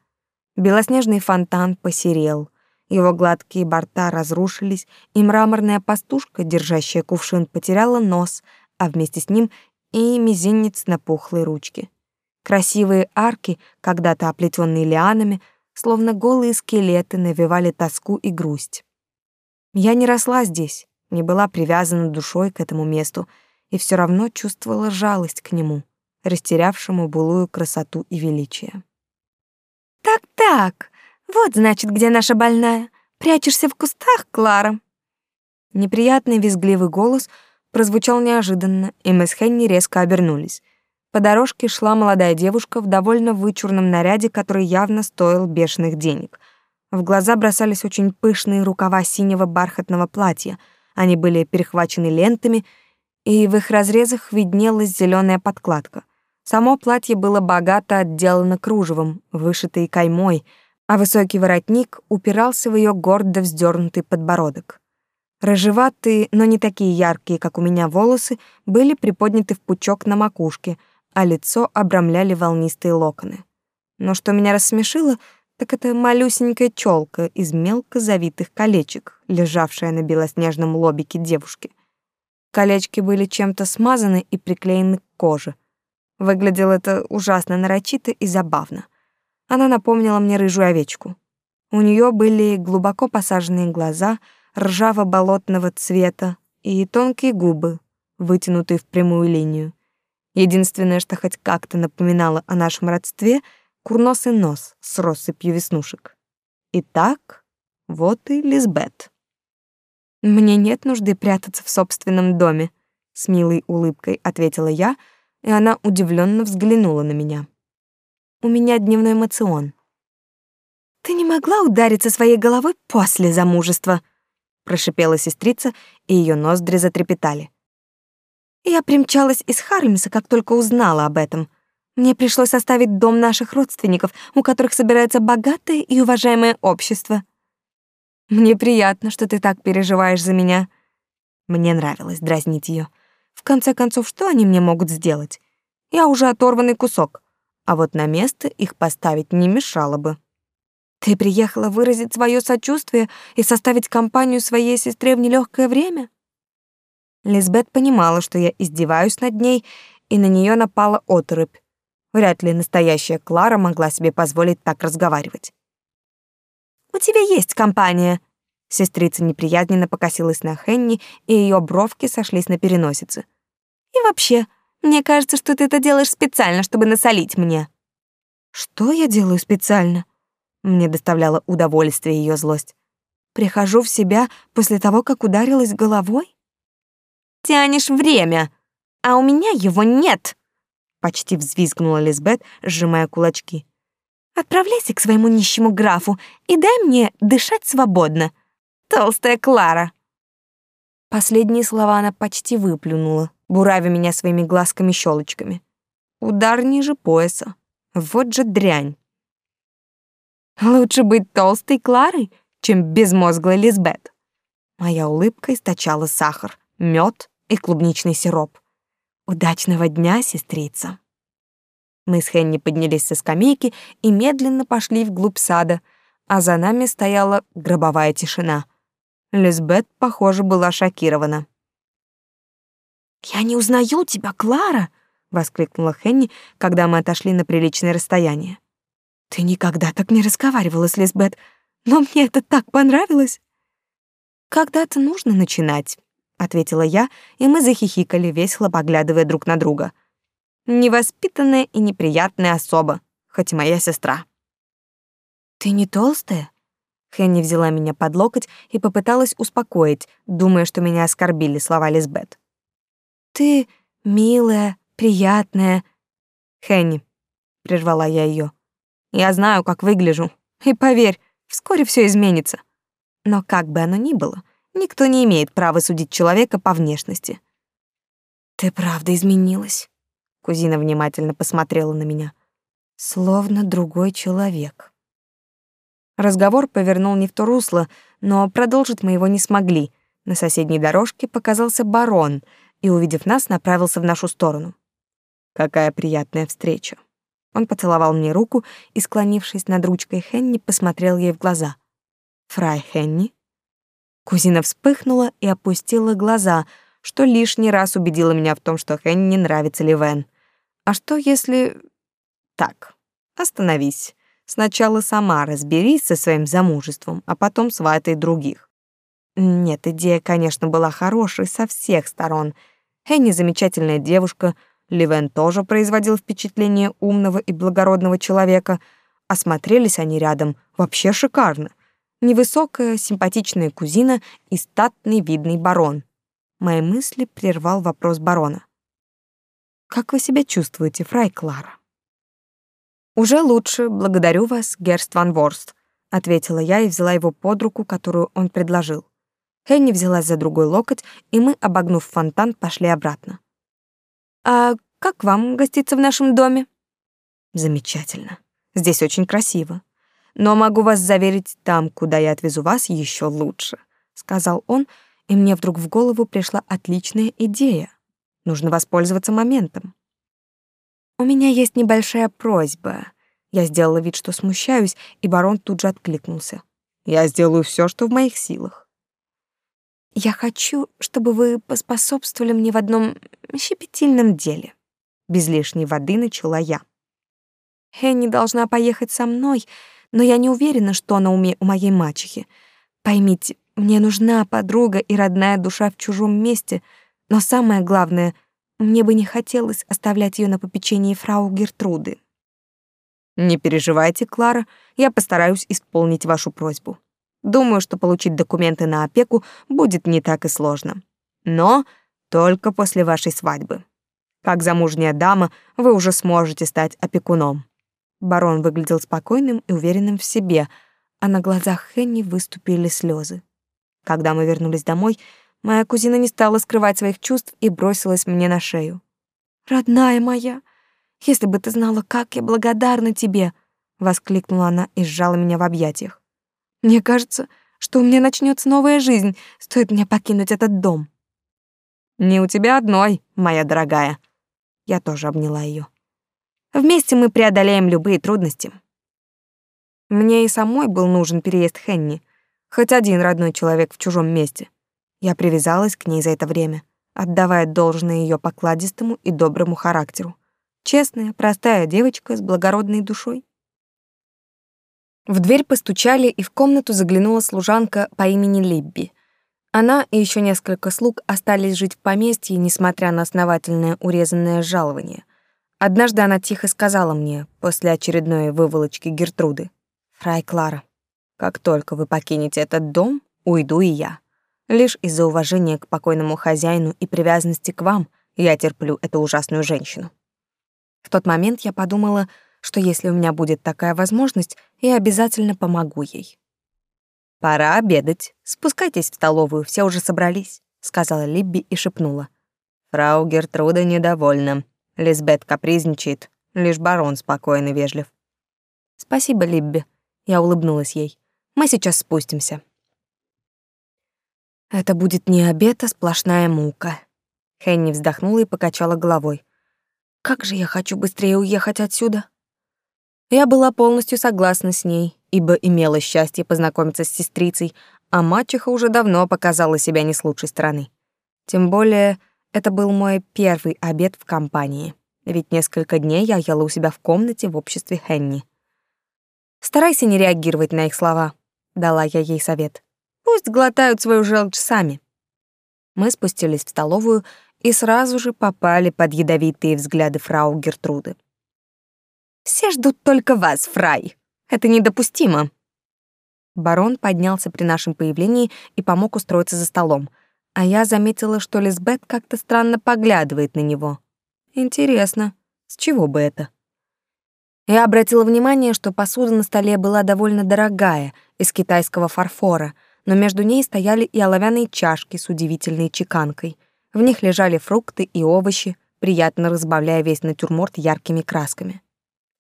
Белоснежный фонтан посерел, его гладкие борта разрушились, и мраморная пастушка, держащая кувшин, потеряла нос, а вместе с ним и мизинец на пухлой ручке. Красивые арки, когда-то оплетенные лианами, словно голые скелеты, навевали тоску и грусть. Я не росла здесь, не была привязана душой к этому месту и все равно чувствовала жалость к нему, растерявшему былую красоту и величие. «Так-так, вот, значит, где наша больная. Прячешься в кустах, Клара?» Неприятный визгливый голос прозвучал неожиданно, и мы с Хенни резко обернулись. По дорожке шла молодая девушка в довольно вычурном наряде, который явно стоил бешеных денег. В глаза бросались очень пышные рукава синего бархатного платья. Они были перехвачены лентами, и в их разрезах виднелась зеленая подкладка. Само платье было богато отделано кружевом, вышитой каймой, а высокий воротник упирался в ее гордо вздернутый подбородок. Рыжеватые, но не такие яркие, как у меня волосы, были приподняты в пучок на макушке — а лицо обрамляли волнистые локоны. Но что меня рассмешило, так это малюсенькая челка из мелко завитых колечек, лежавшая на белоснежном лобике девушки. Колечки были чем-то смазаны и приклеены к коже. Выглядело это ужасно нарочито и забавно. Она напомнила мне рыжую овечку. У нее были глубоко посаженные глаза, ржаво-болотного цвета и тонкие губы, вытянутые в прямую линию. Единственное, что хоть как-то напоминало о нашем родстве — курносый нос с россыпью веснушек. Итак, вот и Лизбет. «Мне нет нужды прятаться в собственном доме», — с милой улыбкой ответила я, и она удивленно взглянула на меня. «У меня дневной эмоцион». «Ты не могла удариться своей головой после замужества?» — прошипела сестрица, и ее ноздри затрепетали. Я примчалась из Хармиса, как только узнала об этом. Мне пришлось оставить дом наших родственников, у которых собирается богатое и уважаемое общество. Мне приятно, что ты так переживаешь за меня. Мне нравилось дразнить ее. В конце концов, что они мне могут сделать? Я уже оторванный кусок, а вот на место их поставить не мешало бы. Ты приехала выразить свое сочувствие и составить компанию своей сестре в нелегкое время? Лизбет понимала, что я издеваюсь над ней, и на нее напала оторопь. Вряд ли настоящая Клара могла себе позволить так разговаривать. «У тебя есть компания», Сестрица неприязненно покосилась на Хенни, и ее бровки сошлись на переносице. «И вообще, мне кажется, что ты это делаешь специально, чтобы насолить мне». «Что я делаю специально?» Мне доставляла удовольствие ее злость. «Прихожу в себя после того, как ударилась головой?» тянешь время, а у меня его нет!» Почти взвизгнула Лизбет, сжимая кулачки. «Отправляйся к своему нищему графу и дай мне дышать свободно, толстая Клара!» Последние слова она почти выплюнула, буравя меня своими глазками-щелочками. Удар ниже пояса. Вот же дрянь. Лучше быть толстой Кларой, чем безмозглой Лизбет. Моя улыбка источала сахар, мед и клубничный сироп. Удачного дня, сестрица. Мы с Хенни поднялись со скамейки и медленно пошли вглубь сада, а за нами стояла гробовая тишина. Лизбет, похоже, была шокирована. «Я не узнаю тебя, Клара!» — воскликнула Хенни, когда мы отошли на приличное расстояние. «Ты никогда так не разговаривала с Лизбет, но мне это так понравилось!» «Когда-то нужно начинать, ответила я, и мы захихикали, весело поглядывая друг на друга. Невоспитанная и неприятная особа, хоть и моя сестра. Ты не толстая? Хенни взяла меня под локоть и попыталась успокоить, думая, что меня оскорбили слова Лизбет. Ты милая, приятная. Хенни, прервала я ее. Я знаю, как выгляжу, и поверь, вскоре все изменится. Но как бы оно ни было, Никто не имеет права судить человека по внешности. Ты правда изменилась. Кузина внимательно посмотрела на меня. Словно другой человек. Разговор повернул не в то русло, но продолжить мы его не смогли. На соседней дорожке показался барон и, увидев нас, направился в нашу сторону. Какая приятная встреча. Он поцеловал мне руку и, склонившись над ручкой Хенни, посмотрел ей в глаза. «Фрай Хенни?» Кузина вспыхнула и опустила глаза, что лишний раз убедило меня в том, что Хенни нравится Ливен. А что если... Так, остановись. Сначала сама разберись со своим замужеством, а потом сватай других. Нет, идея, конечно, была хорошей со всех сторон. Хенни замечательная девушка, Ливен тоже производил впечатление умного и благородного человека, а смотрелись они рядом вообще шикарно. Невысокая, симпатичная кузина и статный видный барон. Мои мысли прервал вопрос барона. «Как вы себя чувствуете, фрай Клара?» «Уже лучше, благодарю вас, Герст ван Ворст», — ответила я и взяла его под руку, которую он предложил. Хенни взялась за другой локоть, и мы, обогнув фонтан, пошли обратно. «А как вам гоститься в нашем доме?» «Замечательно. Здесь очень красиво. Но могу вас заверить, там, куда я отвезу вас, еще лучше», — сказал он, и мне вдруг в голову пришла отличная идея. Нужно воспользоваться моментом. «У меня есть небольшая просьба». Я сделала вид, что смущаюсь, и барон тут же откликнулся. «Я сделаю все, что в моих силах». Я хочу, чтобы вы поспособствовали мне в одном щепетильном деле. Без лишней воды начала я. Хенни должна поехать со мной, но я не уверена, что на уме у моей мачехи. Поймите, мне нужна подруга и родная душа в чужом месте, но самое главное, мне бы не хотелось оставлять ее на попечении фрау Гертруды. Не переживайте, Клара, я постараюсь исполнить вашу просьбу. Думаю, что получить документы на опеку будет не так и сложно. Но только после вашей свадьбы. Как замужняя дама, вы уже сможете стать опекуном. Барон выглядел спокойным и уверенным в себе, а на глазах Хенни выступили слезы. Когда мы вернулись домой, моя кузина не стала скрывать своих чувств и бросилась мне на шею. «Родная моя, если бы ты знала, как я благодарна тебе!» — воскликнула она и сжала меня в объятиях. Мне кажется, что у меня начнется новая жизнь, стоит мне покинуть этот дом. Не у тебя одной, моя дорогая. Я тоже обняла ее. Вместе мы преодолеем любые трудности. Мне и самой был нужен переезд Хенни, хоть один родной человек в чужом месте. Я привязалась к ней за это время, отдавая должное ее покладистому и доброму характеру. Честная, простая девочка с благородной душой. В дверь постучали, и в комнату заглянула служанка по имени Либби. Она и еще несколько слуг остались жить в поместье, несмотря на основательное урезанное жалование. Однажды она тихо сказала мне, после очередной выволочки Гертруды, «Фрай Клара, как только вы покинете этот дом, уйду и я. Лишь из-за уважения к покойному хозяину и привязанности к вам я терплю эту ужасную женщину». В тот момент я подумала, что если у меня будет такая возможность, я обязательно помогу ей. «Пора обедать. Спускайтесь в столовую, все уже собрались», — сказала Либби и шепнула. Фрау Гертруда недовольна. Лизбет капризничает, лишь барон спокойно и вежлив. «Спасибо, Либби», — я улыбнулась ей. «Мы сейчас спустимся». «Это будет не обед, а сплошная мука». Хенни вздохнула и покачала головой. «Как же я хочу быстрее уехать отсюда!» Я была полностью согласна с ней, ибо имела счастье познакомиться с сестрицей, а мачеха уже давно показала себя не с лучшей стороны. Тем более, это был мой первый обед в компании, ведь несколько дней я ела у себя в комнате в обществе Хенни. «Старайся не реагировать на их слова», — дала я ей совет. «Пусть глотают свою желчь сами». Мы спустились в столовую и сразу же попали под ядовитые взгляды фрау Гертруды. Все ждут только вас, Фрай. Это недопустимо. Барон поднялся при нашем появлении и помог устроиться за столом, а я заметила, что Лизбет как-то странно поглядывает на него. Интересно, с чего бы это? Я обратила внимание, что посуда на столе была довольно дорогая, из китайского фарфора, но между ней стояли и оловянные чашки с удивительной чеканкой. В них лежали фрукты и овощи, приятно разбавляя весь натюрморт яркими красками.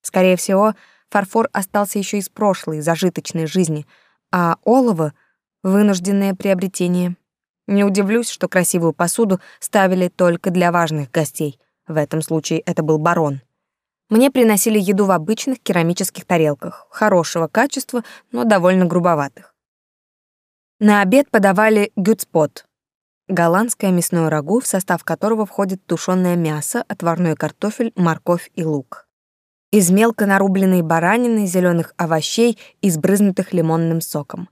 Скорее всего, фарфор остался еще из прошлой, зажиточной жизни, а олово — вынужденное приобретение. Не удивлюсь, что красивую посуду ставили только для важных гостей. В этом случае это был барон. Мне приносили еду в обычных керамических тарелках, хорошего качества, но довольно грубоватых. На обед подавали гюцпот — голландское мясное рагу, в состав которого входит тушеное мясо, отварной картофель, морковь и лук. Из мелко нарубленной баранины, зеленых овощей и сбрызнутых лимонным соком.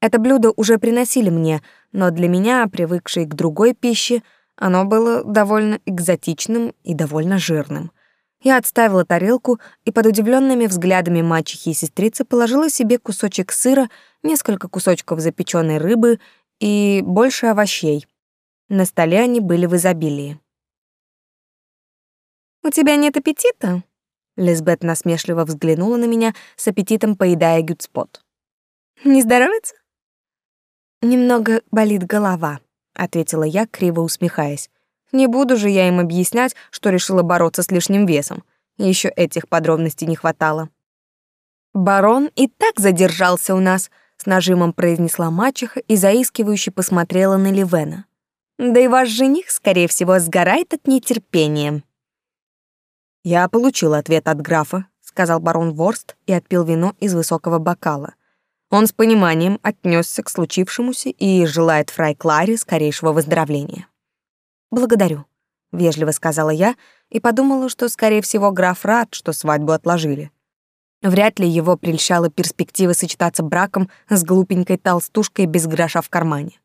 Это блюдо уже приносили мне, но для меня, привыкшей к другой пище, оно было довольно экзотичным и довольно жирным — я отставила тарелку и под удивленными взглядами мачехи и сестрицы положила себе кусочек сыра, несколько кусочков запеченной рыбы и больше овощей. На столе они были в изобилии. «У тебя нет аппетита?» Лизбет насмешливо взглянула на меня, с аппетитом поедая гюдспот. «Не здоровится?» «Немного болит голова», — ответила я, криво усмехаясь. Не буду же я им объяснять, что решила бороться с лишним весом. Еще этих подробностей не хватало. «Барон и так задержался у нас», — с нажимом произнесла мачеха и заискивающе посмотрела на Ливена. «Да и ваш жених, скорее всего, сгорает от нетерпения». «Я получил ответ от графа», — сказал барон Ворст и отпил вино из высокого бокала. Он с пониманием отнесся к случившемуся и желает фрай Кларе скорейшего выздоровления. «Благодарю», — вежливо сказала я и подумала, что, скорее всего, граф рад, что свадьбу отложили. Вряд ли его прельщала перспектива сочетаться браком с глупенькой толстушкой без гроша в кармане.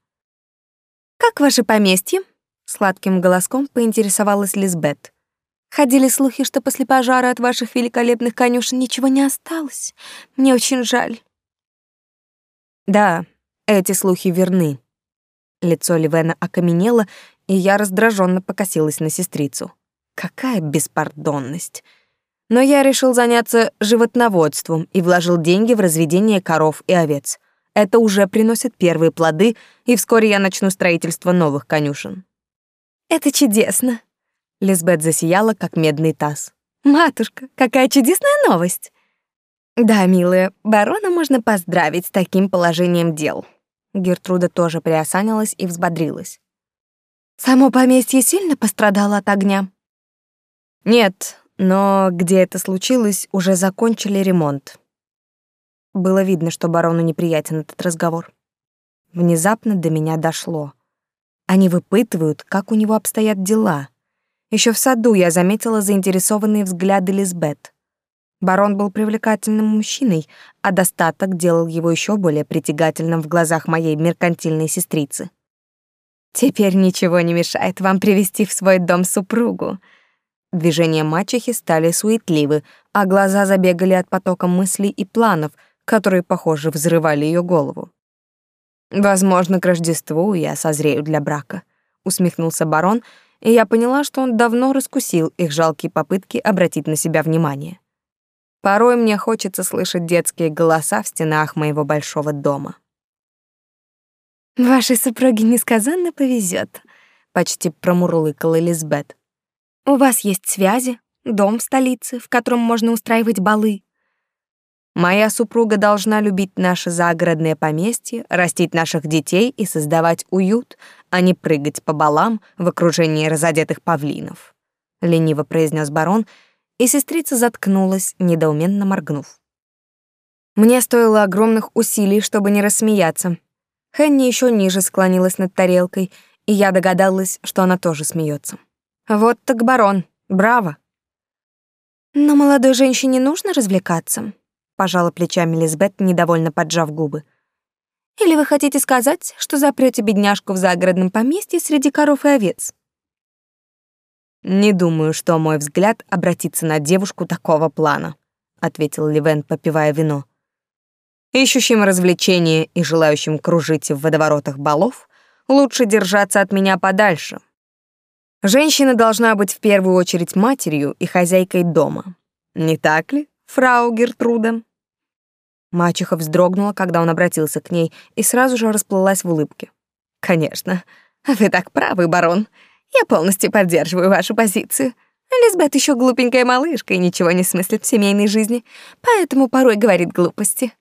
«Как ваше поместье?» — сладким голоском поинтересовалась Лизбет. «Ходили слухи, что после пожара от ваших великолепных конюшен ничего не осталось. Мне очень жаль». «Да, эти слухи верны». Лицо Ливена окаменело, и я раздраженно покосилась на сестрицу. Какая беспардонность. Но я решил заняться животноводством и вложил деньги в разведение коров и овец. Это уже приносит первые плоды, и вскоре я начну строительство новых конюшен. Это чудесно. Лизбет засияла, как медный таз. Матушка, какая чудесная новость. Да, милая, барона можно поздравить с таким положением дел. Гертруда тоже приосанилась и взбодрилась. Само поместье сильно пострадало от огня? Нет, но где это случилось, уже закончили ремонт. Было видно, что барону неприятен этот разговор. Внезапно до меня дошло. Они выпытывают, как у него обстоят дела. Еще в саду я заметила заинтересованные взгляды Лизбет. Барон был привлекательным мужчиной, а достаток делал его еще более притягательным в глазах моей меркантильной сестрицы. Теперь ничего не мешает вам привести в свой дом супругу. Движения мачехи стали суетливы, а глаза забегали от потока мыслей и планов, которые, похоже, взрывали ее голову. Возможно, к Рождеству я созрею для брака, усмехнулся барон, и я поняла, что он давно раскусил их жалкие попытки обратить на себя внимание. Порой мне хочется слышать детские голоса в стенах моего большого дома. Вашей супруге несказанно повезет, почти промурлыкала Элизабет. У вас есть связи, дом в столице, в котором можно устраивать балы. Моя супруга должна любить наше загородное поместье, растить наших детей и создавать уют, а не прыгать по балам в окружении разодетых павлинов, лениво произнес барон, и сестрица заткнулась, недоуменно моргнув. Мне стоило огромных усилий, чтобы не рассмеяться. Хенни еще ниже склонилась над тарелкой, и я догадалась, что она тоже смеется. Вот так барон, браво. Но молодой женщине нужно развлекаться, пожала плечами Лизбет, недовольно поджав губы. Или вы хотите сказать, что запрете бедняжку в загородном поместье среди коров и овец? Не думаю, что мой взгляд обратится на девушку такого плана, ответил Ливен, попивая вино. Ищущим развлечения и желающим кружить в водоворотах балов лучше держаться от меня подальше. Женщина должна быть в первую очередь матерью и хозяйкой дома. Не так ли, фрау Гертруда? Мачеха вздрогнула, когда он обратился к ней, и сразу же расплылась в улыбке. «Конечно, вы так правы, барон. Я полностью поддерживаю вашу позицию. Лизбет еще глупенькая малышка и ничего не смыслит в семейной жизни, поэтому порой говорит глупости.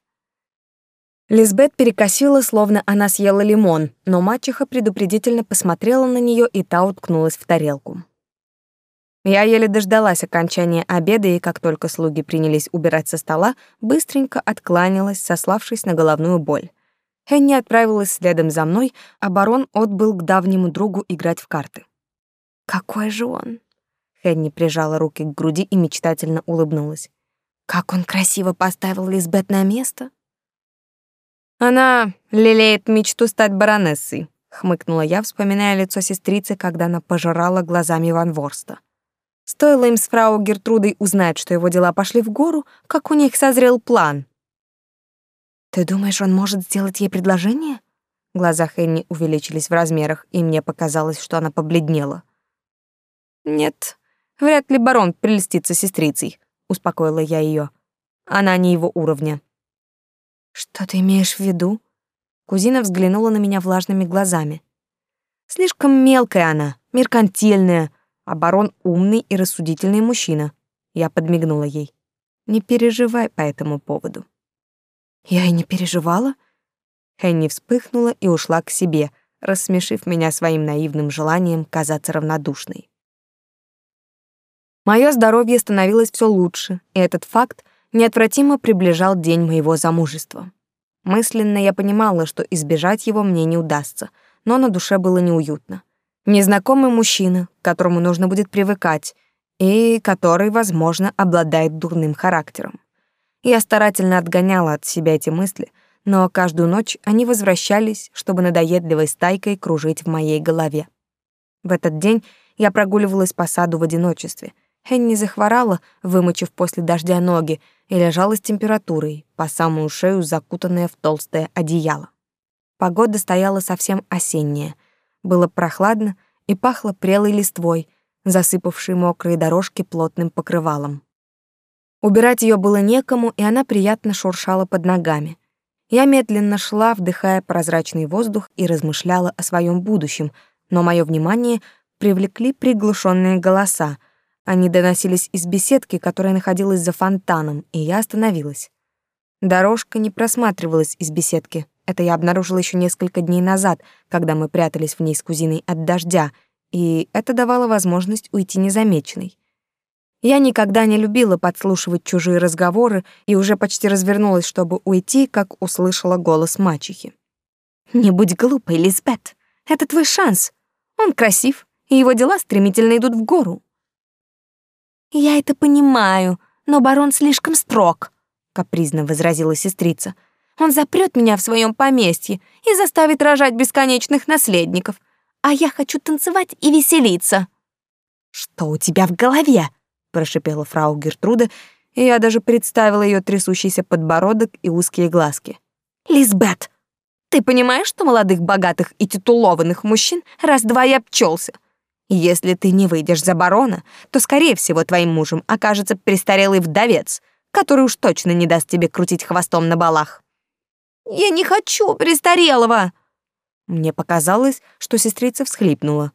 Лизбет перекосила, словно она съела лимон, но мачеха предупредительно посмотрела на нее, и та уткнулась в тарелку. Я еле дождалась окончания обеда, и как только слуги принялись убирать со стола, быстренько откланялась, сославшись на головную боль. Хенни отправилась следом за мной, а барон отбыл к давнему другу играть в карты. «Какой же он?» Хенни прижала руки к груди и мечтательно улыбнулась. «Как он красиво поставил Лизбет на место!» «Она лелеет мечту стать баронессой», — хмыкнула я, вспоминая лицо сестрицы, когда она пожирала глазами Ван Ворста. Стоило им с фрау Гертрудой узнать, что его дела пошли в гору, как у них созрел план. «Ты думаешь, он может сделать ей предложение?» Глаза Хенни увеличились в размерах, и мне показалось, что она побледнела. «Нет, вряд ли барон прельстится сестрицей», — успокоила я ее. «Она не его уровня». «Что ты имеешь в виду?» Кузина взглянула на меня влажными глазами. «Слишком мелкая она, меркантильная, а барон умный и рассудительный мужчина. Я подмигнула ей. Не переживай по этому поводу. Я и не переживала. Хенни вспыхнула и ушла к себе, рассмешив меня своим наивным желанием казаться равнодушной. Мое здоровье становилось все лучше, и этот факт неотвратимо приближал день моего замужества. Мысленно я понимала, что избежать его мне не удастся, но на душе было неуютно. Незнакомый мужчина, к которому нужно будет привыкать, и который, возможно, обладает дурным характером. Я старательно отгоняла от себя эти мысли, но каждую ночь они возвращались, чтобы надоедливой стайкой кружить в моей голове. В этот день я прогуливалась по саду в одиночестве. Хенни захворала, вымочив после дождя ноги, и лежала с температурой, по самую шею закутанная в толстое одеяло. Погода стояла совсем осенняя — было прохладно и пахло прелой листвой, засыпавшей мокрые дорожки плотным покрывалом. Убирать ее было некому, и она приятно шуршала под ногами. Я медленно шла, вдыхая прозрачный воздух и размышляла о своем будущем, но мое внимание привлекли приглушенные голоса. Они доносились из беседки, которая находилась за фонтаном, и я остановилась. Дорожка не просматривалась из беседки. Это я обнаружила еще несколько дней назад, когда мы прятались в ней с кузиной от дождя, и это давало возможность уйти незамеченной. Я никогда не любила подслушивать чужие разговоры и уже почти развернулась, чтобы уйти, как услышала голос мачехи. «Не будь глупой, Лизбет. Это твой шанс. Он красив, и его дела стремительно идут в гору». «Я это понимаю, но барон слишком строг», — капризно возразила сестрица. Он запрет меня в своем поместье и заставит рожать бесконечных наследников. А я хочу танцевать и веселиться. Что у тебя в голове? прошипела фрау Гертруда, и я даже представила ее трясущийся подбородок и узкие глазки. Лизбет, ты понимаешь, что молодых, богатых и титулованных мужчин раз-два и обчелся? Если ты не выйдешь за барона, то, скорее всего, твоим мужем окажется престарелый вдовец, который уж точно не даст тебе крутить хвостом на балах. Я не хочу престарелого!» Мне показалось, что сестрица всхлипнула.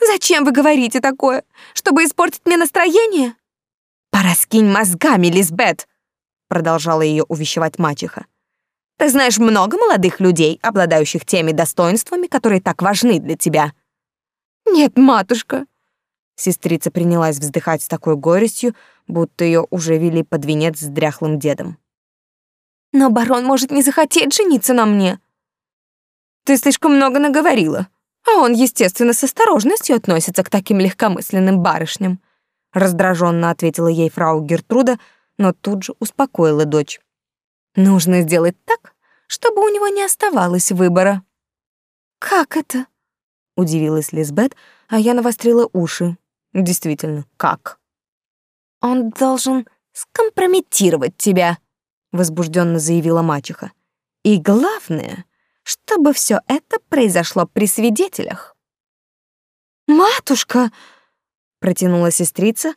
«Зачем вы говорите такое? Чтобы испортить мне настроение?» «Пораскинь мозгами, Лизбет!» Продолжала ее увещевать мачеха. «Ты знаешь много молодых людей, обладающих теми достоинствами, которые так важны для тебя». «Нет, матушка!» Сестрица принялась вздыхать с такой горестью, будто ее уже вели под венец с дряхлым дедом. Но барон может не захотеть жениться на мне. Ты слишком много наговорила, а он, естественно, с осторожностью относится к таким легкомысленным барышням. Раздраженно ответила ей фрау Гертруда, но тут же успокоила дочь. Нужно сделать так, чтобы у него не оставалось выбора. Как это? Удивилась Лизбет, а я навострила уши. Действительно, как? Он должен скомпрометировать тебя, возбужденно заявила мачеха. И главное, чтобы все это произошло при свидетелях. Матушка, протянула сестрица,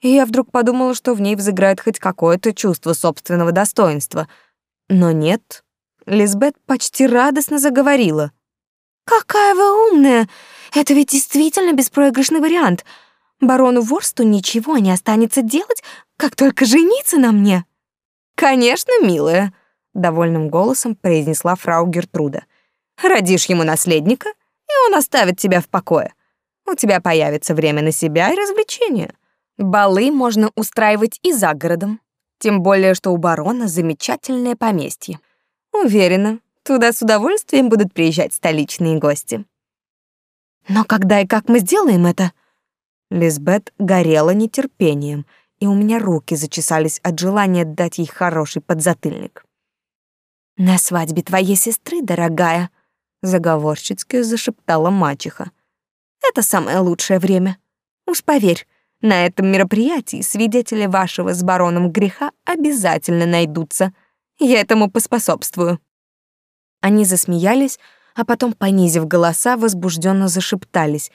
и я вдруг подумала, что в ней взыграет хоть какое-то чувство собственного достоинства. Но нет. Лизбет почти радостно заговорила. Какая вы умная! Это ведь действительно беспроигрышный вариант. Барону Ворсту ничего не останется делать, как только жениться на мне. Конечно, милая, довольным голосом произнесла фрау Гертруда. Родишь ему наследника, и он оставит тебя в покое. У тебя появится время на себя и развлечения. Балы можно устраивать и за городом. Тем более, что у барона замечательное поместье. Уверена, туда с удовольствием будут приезжать столичные гости. Но когда и как мы сделаем это? Лизбет горела нетерпением, и у меня руки зачесались от желания дать ей хороший подзатыльник. На свадьбе твоей сестры, дорогая, заговорщицки зашептала мачеха. Это самое лучшее время. Уж поверь, на этом мероприятии свидетели вашего с бароном греха обязательно найдутся. Я этому поспособствую. Они засмеялись, а потом, понизив голоса, возбужденно зашептались.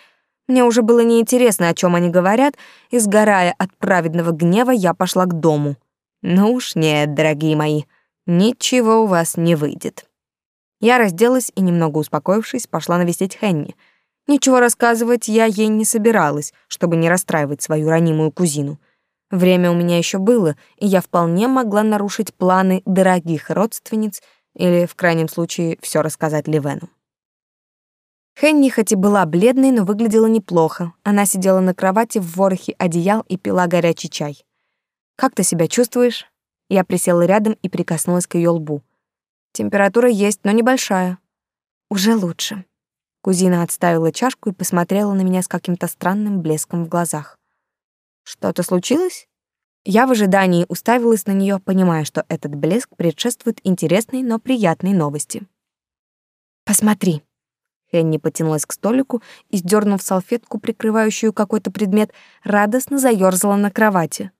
Мне уже было неинтересно, о чем они говорят, и, сгорая от праведного гнева, я пошла к дому. Ну уж нет, дорогие мои, ничего у вас не выйдет. Я разделась и, немного успокоившись, пошла навестить Хенни — Ничего рассказывать я ей не собиралась, чтобы не расстраивать свою ранимую кузину. Время у меня еще было, и я вполне могла нарушить планы дорогих родственниц или, в крайнем случае, все рассказать Ливену. Хенни хоть и была бледной, но выглядела неплохо. Она сидела на кровати в ворохе одеял и пила горячий чай. «Как ты себя чувствуешь?» Я присела рядом и прикоснулась к ее лбу. «Температура есть, но небольшая». «Уже лучше», Кузина отставила чашку и посмотрела на меня с каким-то странным блеском в глазах. Что-то случилось? Я в ожидании уставилась на нее, понимая, что этот блеск предшествует интересной, но приятной новости. Посмотри. Хенни потянулась к столику и, сдернув салфетку, прикрывающую какой-то предмет, радостно заёрзала на кровати.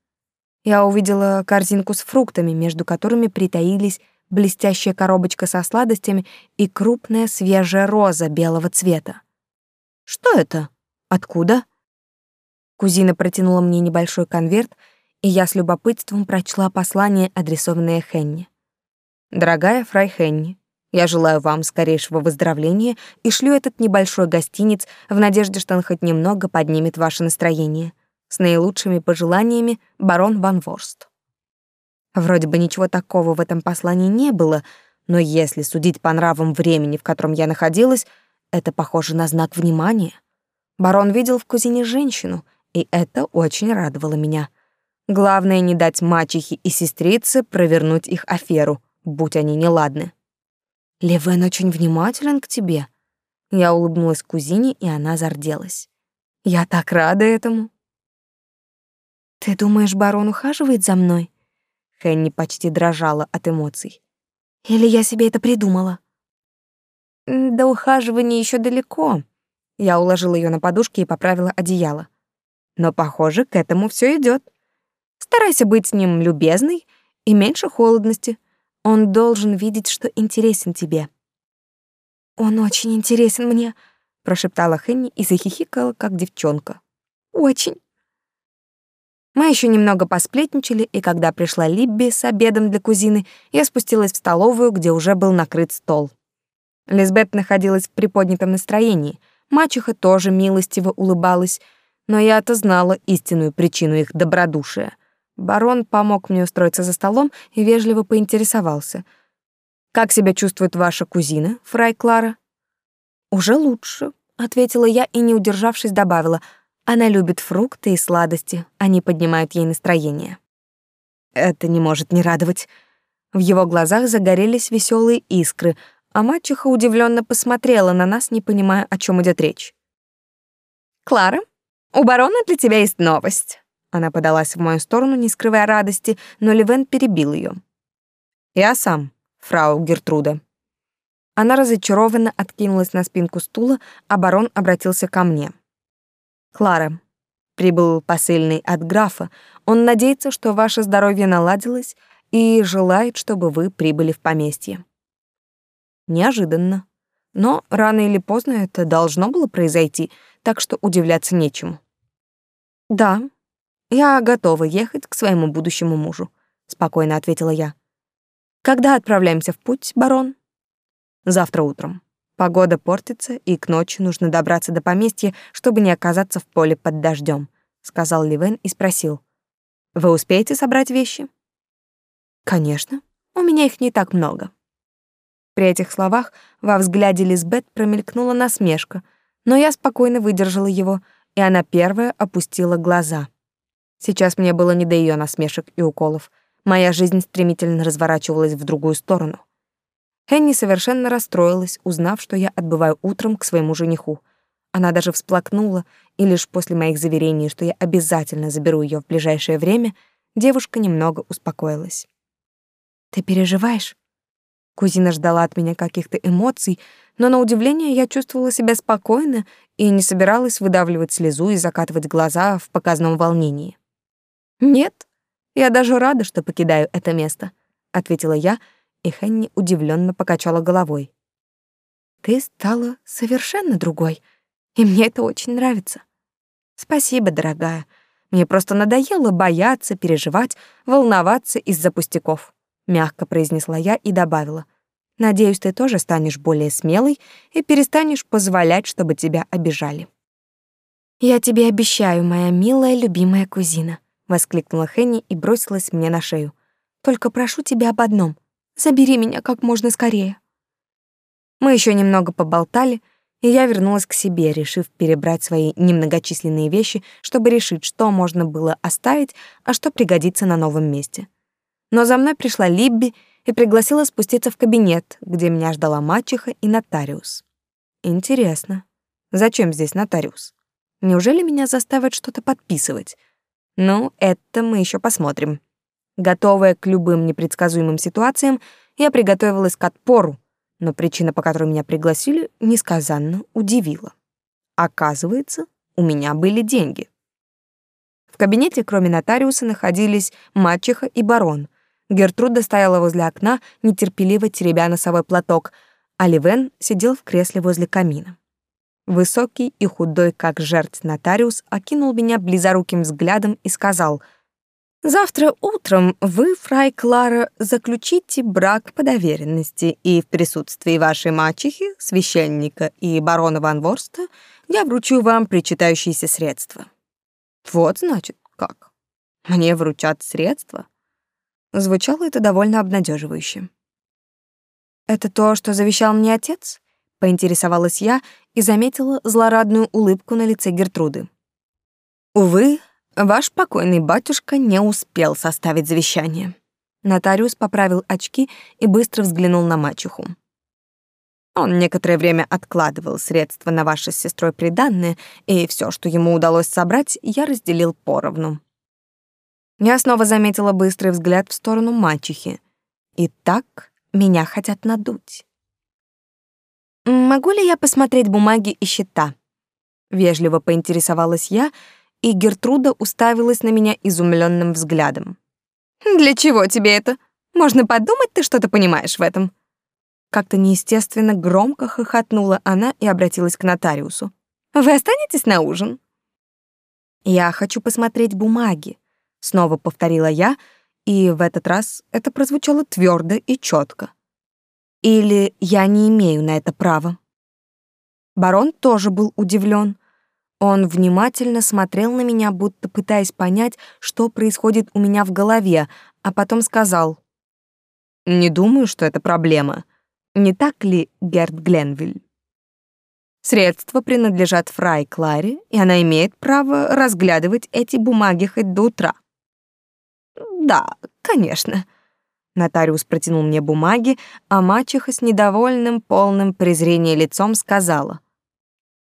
Я увидела корзинку с фруктами, между которыми притаились блестящая коробочка со сладостями и крупная свежая роза белого цвета. «Что это? Откуда?» Кузина протянула мне небольшой конверт, и я с любопытством прочла послание, адресованное Хенни. «Дорогая фрай Хенни, я желаю вам скорейшего выздоровления и шлю этот небольшой гостиниц в надежде, что он хоть немного поднимет ваше настроение. С наилучшими пожеланиями, барон Ван Ворст». Вроде бы ничего такого в этом послании не было, но если судить по нравам времени, в котором я находилась, это похоже на знак внимания. Барон видел в кузине женщину, и это очень радовало меня. Главное не дать мачехе и сестрице провернуть их аферу, будь они неладны. Левен очень внимателен к тебе. Я улыбнулась кузине, и она зарделась. Я так рада этому. Ты думаешь, барон ухаживает за мной? Хенни почти дрожала от эмоций. Или я себе это придумала? До ухаживания еще далеко. Я уложила ее на подушки и поправила одеяло. Но, похоже, к этому все идет. Старайся быть с ним любезной и меньше холодности. Он должен видеть, что интересен тебе. Он очень интересен мне, прошептала Хенни и захихикала, как девчонка. Очень. Мы еще немного посплетничали, и когда пришла Либби с обедом для кузины, я спустилась в столовую, где уже был накрыт стол. Лизбет находилась в приподнятом настроении. Мачеха тоже милостиво улыбалась, но я-то знала истинную причину их добродушия. Барон помог мне устроиться за столом и вежливо поинтересовался. «Как себя чувствует ваша кузина, фрай Клара?» «Уже лучше», — ответила я и, не удержавшись, добавила — она любит фрукты и сладости, они поднимают ей настроение. Это не может не радовать. В его глазах загорелись веселые искры, а мачеха удивленно посмотрела на нас, не понимая, о чем идет речь. «Клара, у барона для тебя есть новость». Она подалась в мою сторону, не скрывая радости, но Левен перебил ее. «Я сам, фрау Гертруда». Она разочарованно откинулась на спинку стула, а барон обратился ко мне. Клара, прибыл посыльный от графа. Он надеется, что ваше здоровье наладилось и желает, чтобы вы прибыли в поместье. Неожиданно. Но рано или поздно это должно было произойти, так что удивляться нечему. Да, я готова ехать к своему будущему мужу, спокойно ответила я. Когда отправляемся в путь, барон? Завтра утром. Погода портится, и к ночи нужно добраться до поместья, чтобы не оказаться в поле под дождем, сказал Ливен и спросил. Вы успеете собрать вещи? Конечно. У меня их не так много. При этих словах во взгляде Лизбет промелькнула насмешка, но я спокойно выдержала его, и она первая опустила глаза. Сейчас мне было не до ее насмешек и уколов. Моя жизнь стремительно разворачивалась в другую сторону. Хенни совершенно расстроилась, узнав, что я отбываю утром к своему жениху. Она даже всплакнула, и лишь после моих заверений, что я обязательно заберу ее в ближайшее время, девушка немного успокоилась. «Ты переживаешь?» Кузина ждала от меня каких-то эмоций, но на удивление я чувствовала себя спокойно и не собиралась выдавливать слезу и закатывать глаза в показном волнении. «Нет, я даже рада, что покидаю это место», — ответила я, и Хенни удивленно покачала головой. «Ты стала совершенно другой, и мне это очень нравится». «Спасибо, дорогая. Мне просто надоело бояться, переживать, волноваться из-за пустяков» мягко произнесла я и добавила: Надеюсь, ты тоже станешь более смелой и перестанешь позволять, чтобы тебя обижали. Я тебе обещаю, моя милая любимая кузина, воскликнула Хенни и бросилась мне на шею. Только прошу тебя об одном: забери меня как можно скорее. Мы еще немного поболтали, и я вернулась к себе, решив перебрать свои немногочисленные вещи, чтобы решить, что можно было оставить, а что пригодится на новом месте но за мной пришла Либби и пригласила спуститься в кабинет, где меня ждала мачеха и нотариус. Интересно, зачем здесь нотариус? Неужели меня заставят что-то подписывать? Ну, это мы еще посмотрим. Готовая к любым непредсказуемым ситуациям, я приготовилась к отпору, но причина, по которой меня пригласили, несказанно удивила. Оказывается, у меня были деньги. В кабинете, кроме нотариуса, находились мачеха и барон — Гертруда стояла возле окна, нетерпеливо теребя носовой платок, а Ливен сидел в кресле возле камина. Высокий и худой, как жертв нотариус, окинул меня близоруким взглядом и сказал «Завтра утром вы, фрай Клара, заключите брак по доверенности, и в присутствии вашей мачехи, священника и барона Ван Ворста я вручу вам причитающиеся средства». Вот, значит, как. Мне вручат средства? Звучало это довольно обнадеживающе. «Это то, что завещал мне отец?» — поинтересовалась я и заметила злорадную улыбку на лице Гертруды. «Увы, ваш покойный батюшка не успел составить завещание». Нотариус поправил очки и быстро взглянул на мачеху. Он некоторое время откладывал средства на ваши с сестрой приданное, и все, что ему удалось собрать, я разделил поровну. Я снова заметила быстрый взгляд в сторону мачехи. И так меня хотят надуть. «Могу ли я посмотреть бумаги и счета?» Вежливо поинтересовалась я, и Гертруда уставилась на меня изумленным взглядом. «Для чего тебе это? Можно подумать, ты что-то понимаешь в этом». Как-то неестественно громко хохотнула она и обратилась к нотариусу. «Вы останетесь на ужин?» «Я хочу посмотреть бумаги», снова повторила я, и в этот раз это прозвучало твердо и четко. Или я не имею на это права. Барон тоже был удивлен. Он внимательно смотрел на меня, будто пытаясь понять, что происходит у меня в голове, а потом сказал: "Не думаю, что это проблема. Не так ли, Герт Гленвиль?" Средства принадлежат Фрай Кларе, и она имеет право разглядывать эти бумаги хоть до утра. Да, конечно. Нотариус протянул мне бумаги, а мачеха с недовольным, полным презрения лицом сказала: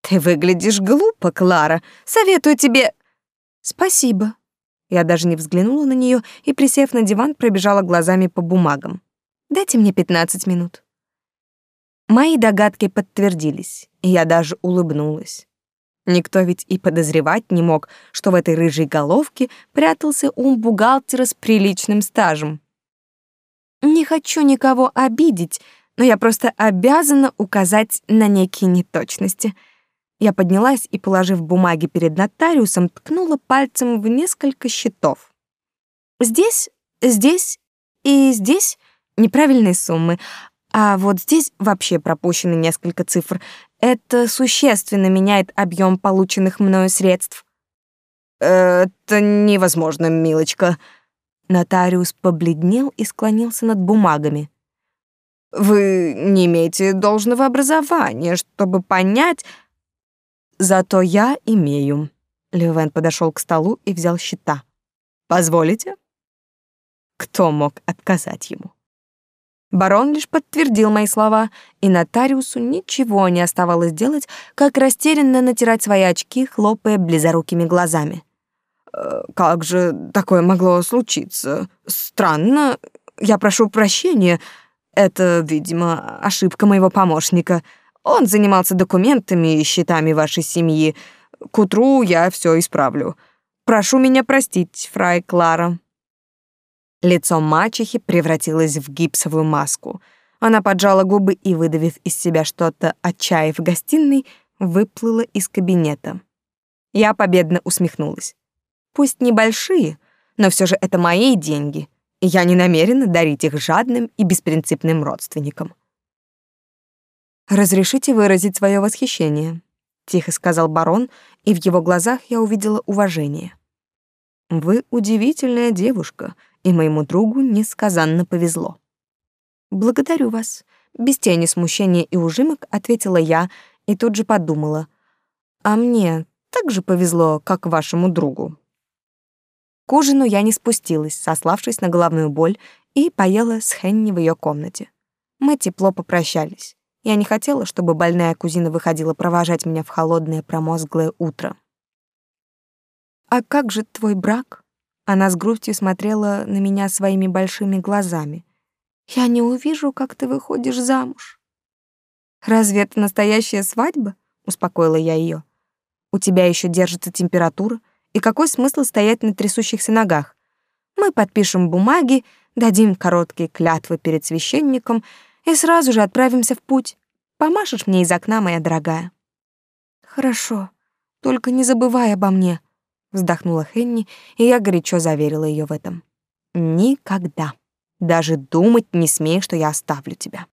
"Ты выглядишь глупо, Клара. Советую тебе". "Спасибо". Я даже не взглянула на нее и, присев на диван, пробежала глазами по бумагам. "Дайте мне 15 минут". Мои догадки подтвердились, и я даже улыбнулась. Никто ведь и подозревать не мог, что в этой рыжей головке прятался ум бухгалтера с приличным стажем. Не хочу никого обидеть, но я просто обязана указать на некие неточности. Я поднялась и, положив бумаги перед нотариусом, ткнула пальцем в несколько счетов. Здесь, здесь и здесь неправильные суммы, А вот здесь вообще пропущены несколько цифр. Это существенно меняет объем полученных мною средств. Это невозможно, милочка. Нотариус побледнел и склонился над бумагами. Вы не имеете должного образования, чтобы понять... Зато я имею. Левен подошел к столу и взял счета. Позволите? Кто мог отказать ему? Барон лишь подтвердил мои слова, и нотариусу ничего не оставалось делать, как растерянно натирать свои очки, хлопая близорукими глазами. «Э, «Как же такое могло случиться? Странно. Я прошу прощения. Это, видимо, ошибка моего помощника. Он занимался документами и счетами вашей семьи. К утру я все исправлю. Прошу меня простить, фрай Клара». Лицо мачехи превратилось в гипсовую маску. Она поджала губы и, выдавив из себя что-то, отчаяв в гостиной, выплыла из кабинета. Я победно усмехнулась. Пусть небольшие, но все же это мои деньги, и я не намерена дарить их жадным и беспринципным родственникам. «Разрешите выразить свое восхищение», — тихо сказал барон, и в его глазах я увидела уважение. «Вы удивительная девушка, и моему другу несказанно повезло. «Благодарю вас», — без тени смущения и ужимок ответила я и тут же подумала. «А мне так же повезло, как вашему другу». К ужину я не спустилась, сославшись на головную боль, и поела с Хенни в ее комнате. Мы тепло попрощались. Я не хотела, чтобы больная кузина выходила провожать меня в холодное промозглое утро. «А как же твой брак?» Она с грустью смотрела на меня своими большими глазами. «Я не увижу, как ты выходишь замуж». «Разве это настоящая свадьба?» — успокоила я ее. «У тебя еще держится температура, и какой смысл стоять на трясущихся ногах? Мы подпишем бумаги, дадим короткие клятвы перед священником и сразу же отправимся в путь. Помашешь мне из окна, моя дорогая?» «Хорошо, только не забывай обо мне», вздохнула Хенни, и я горячо заверила ее в этом. Никогда. Даже думать не смей, что я оставлю тебя.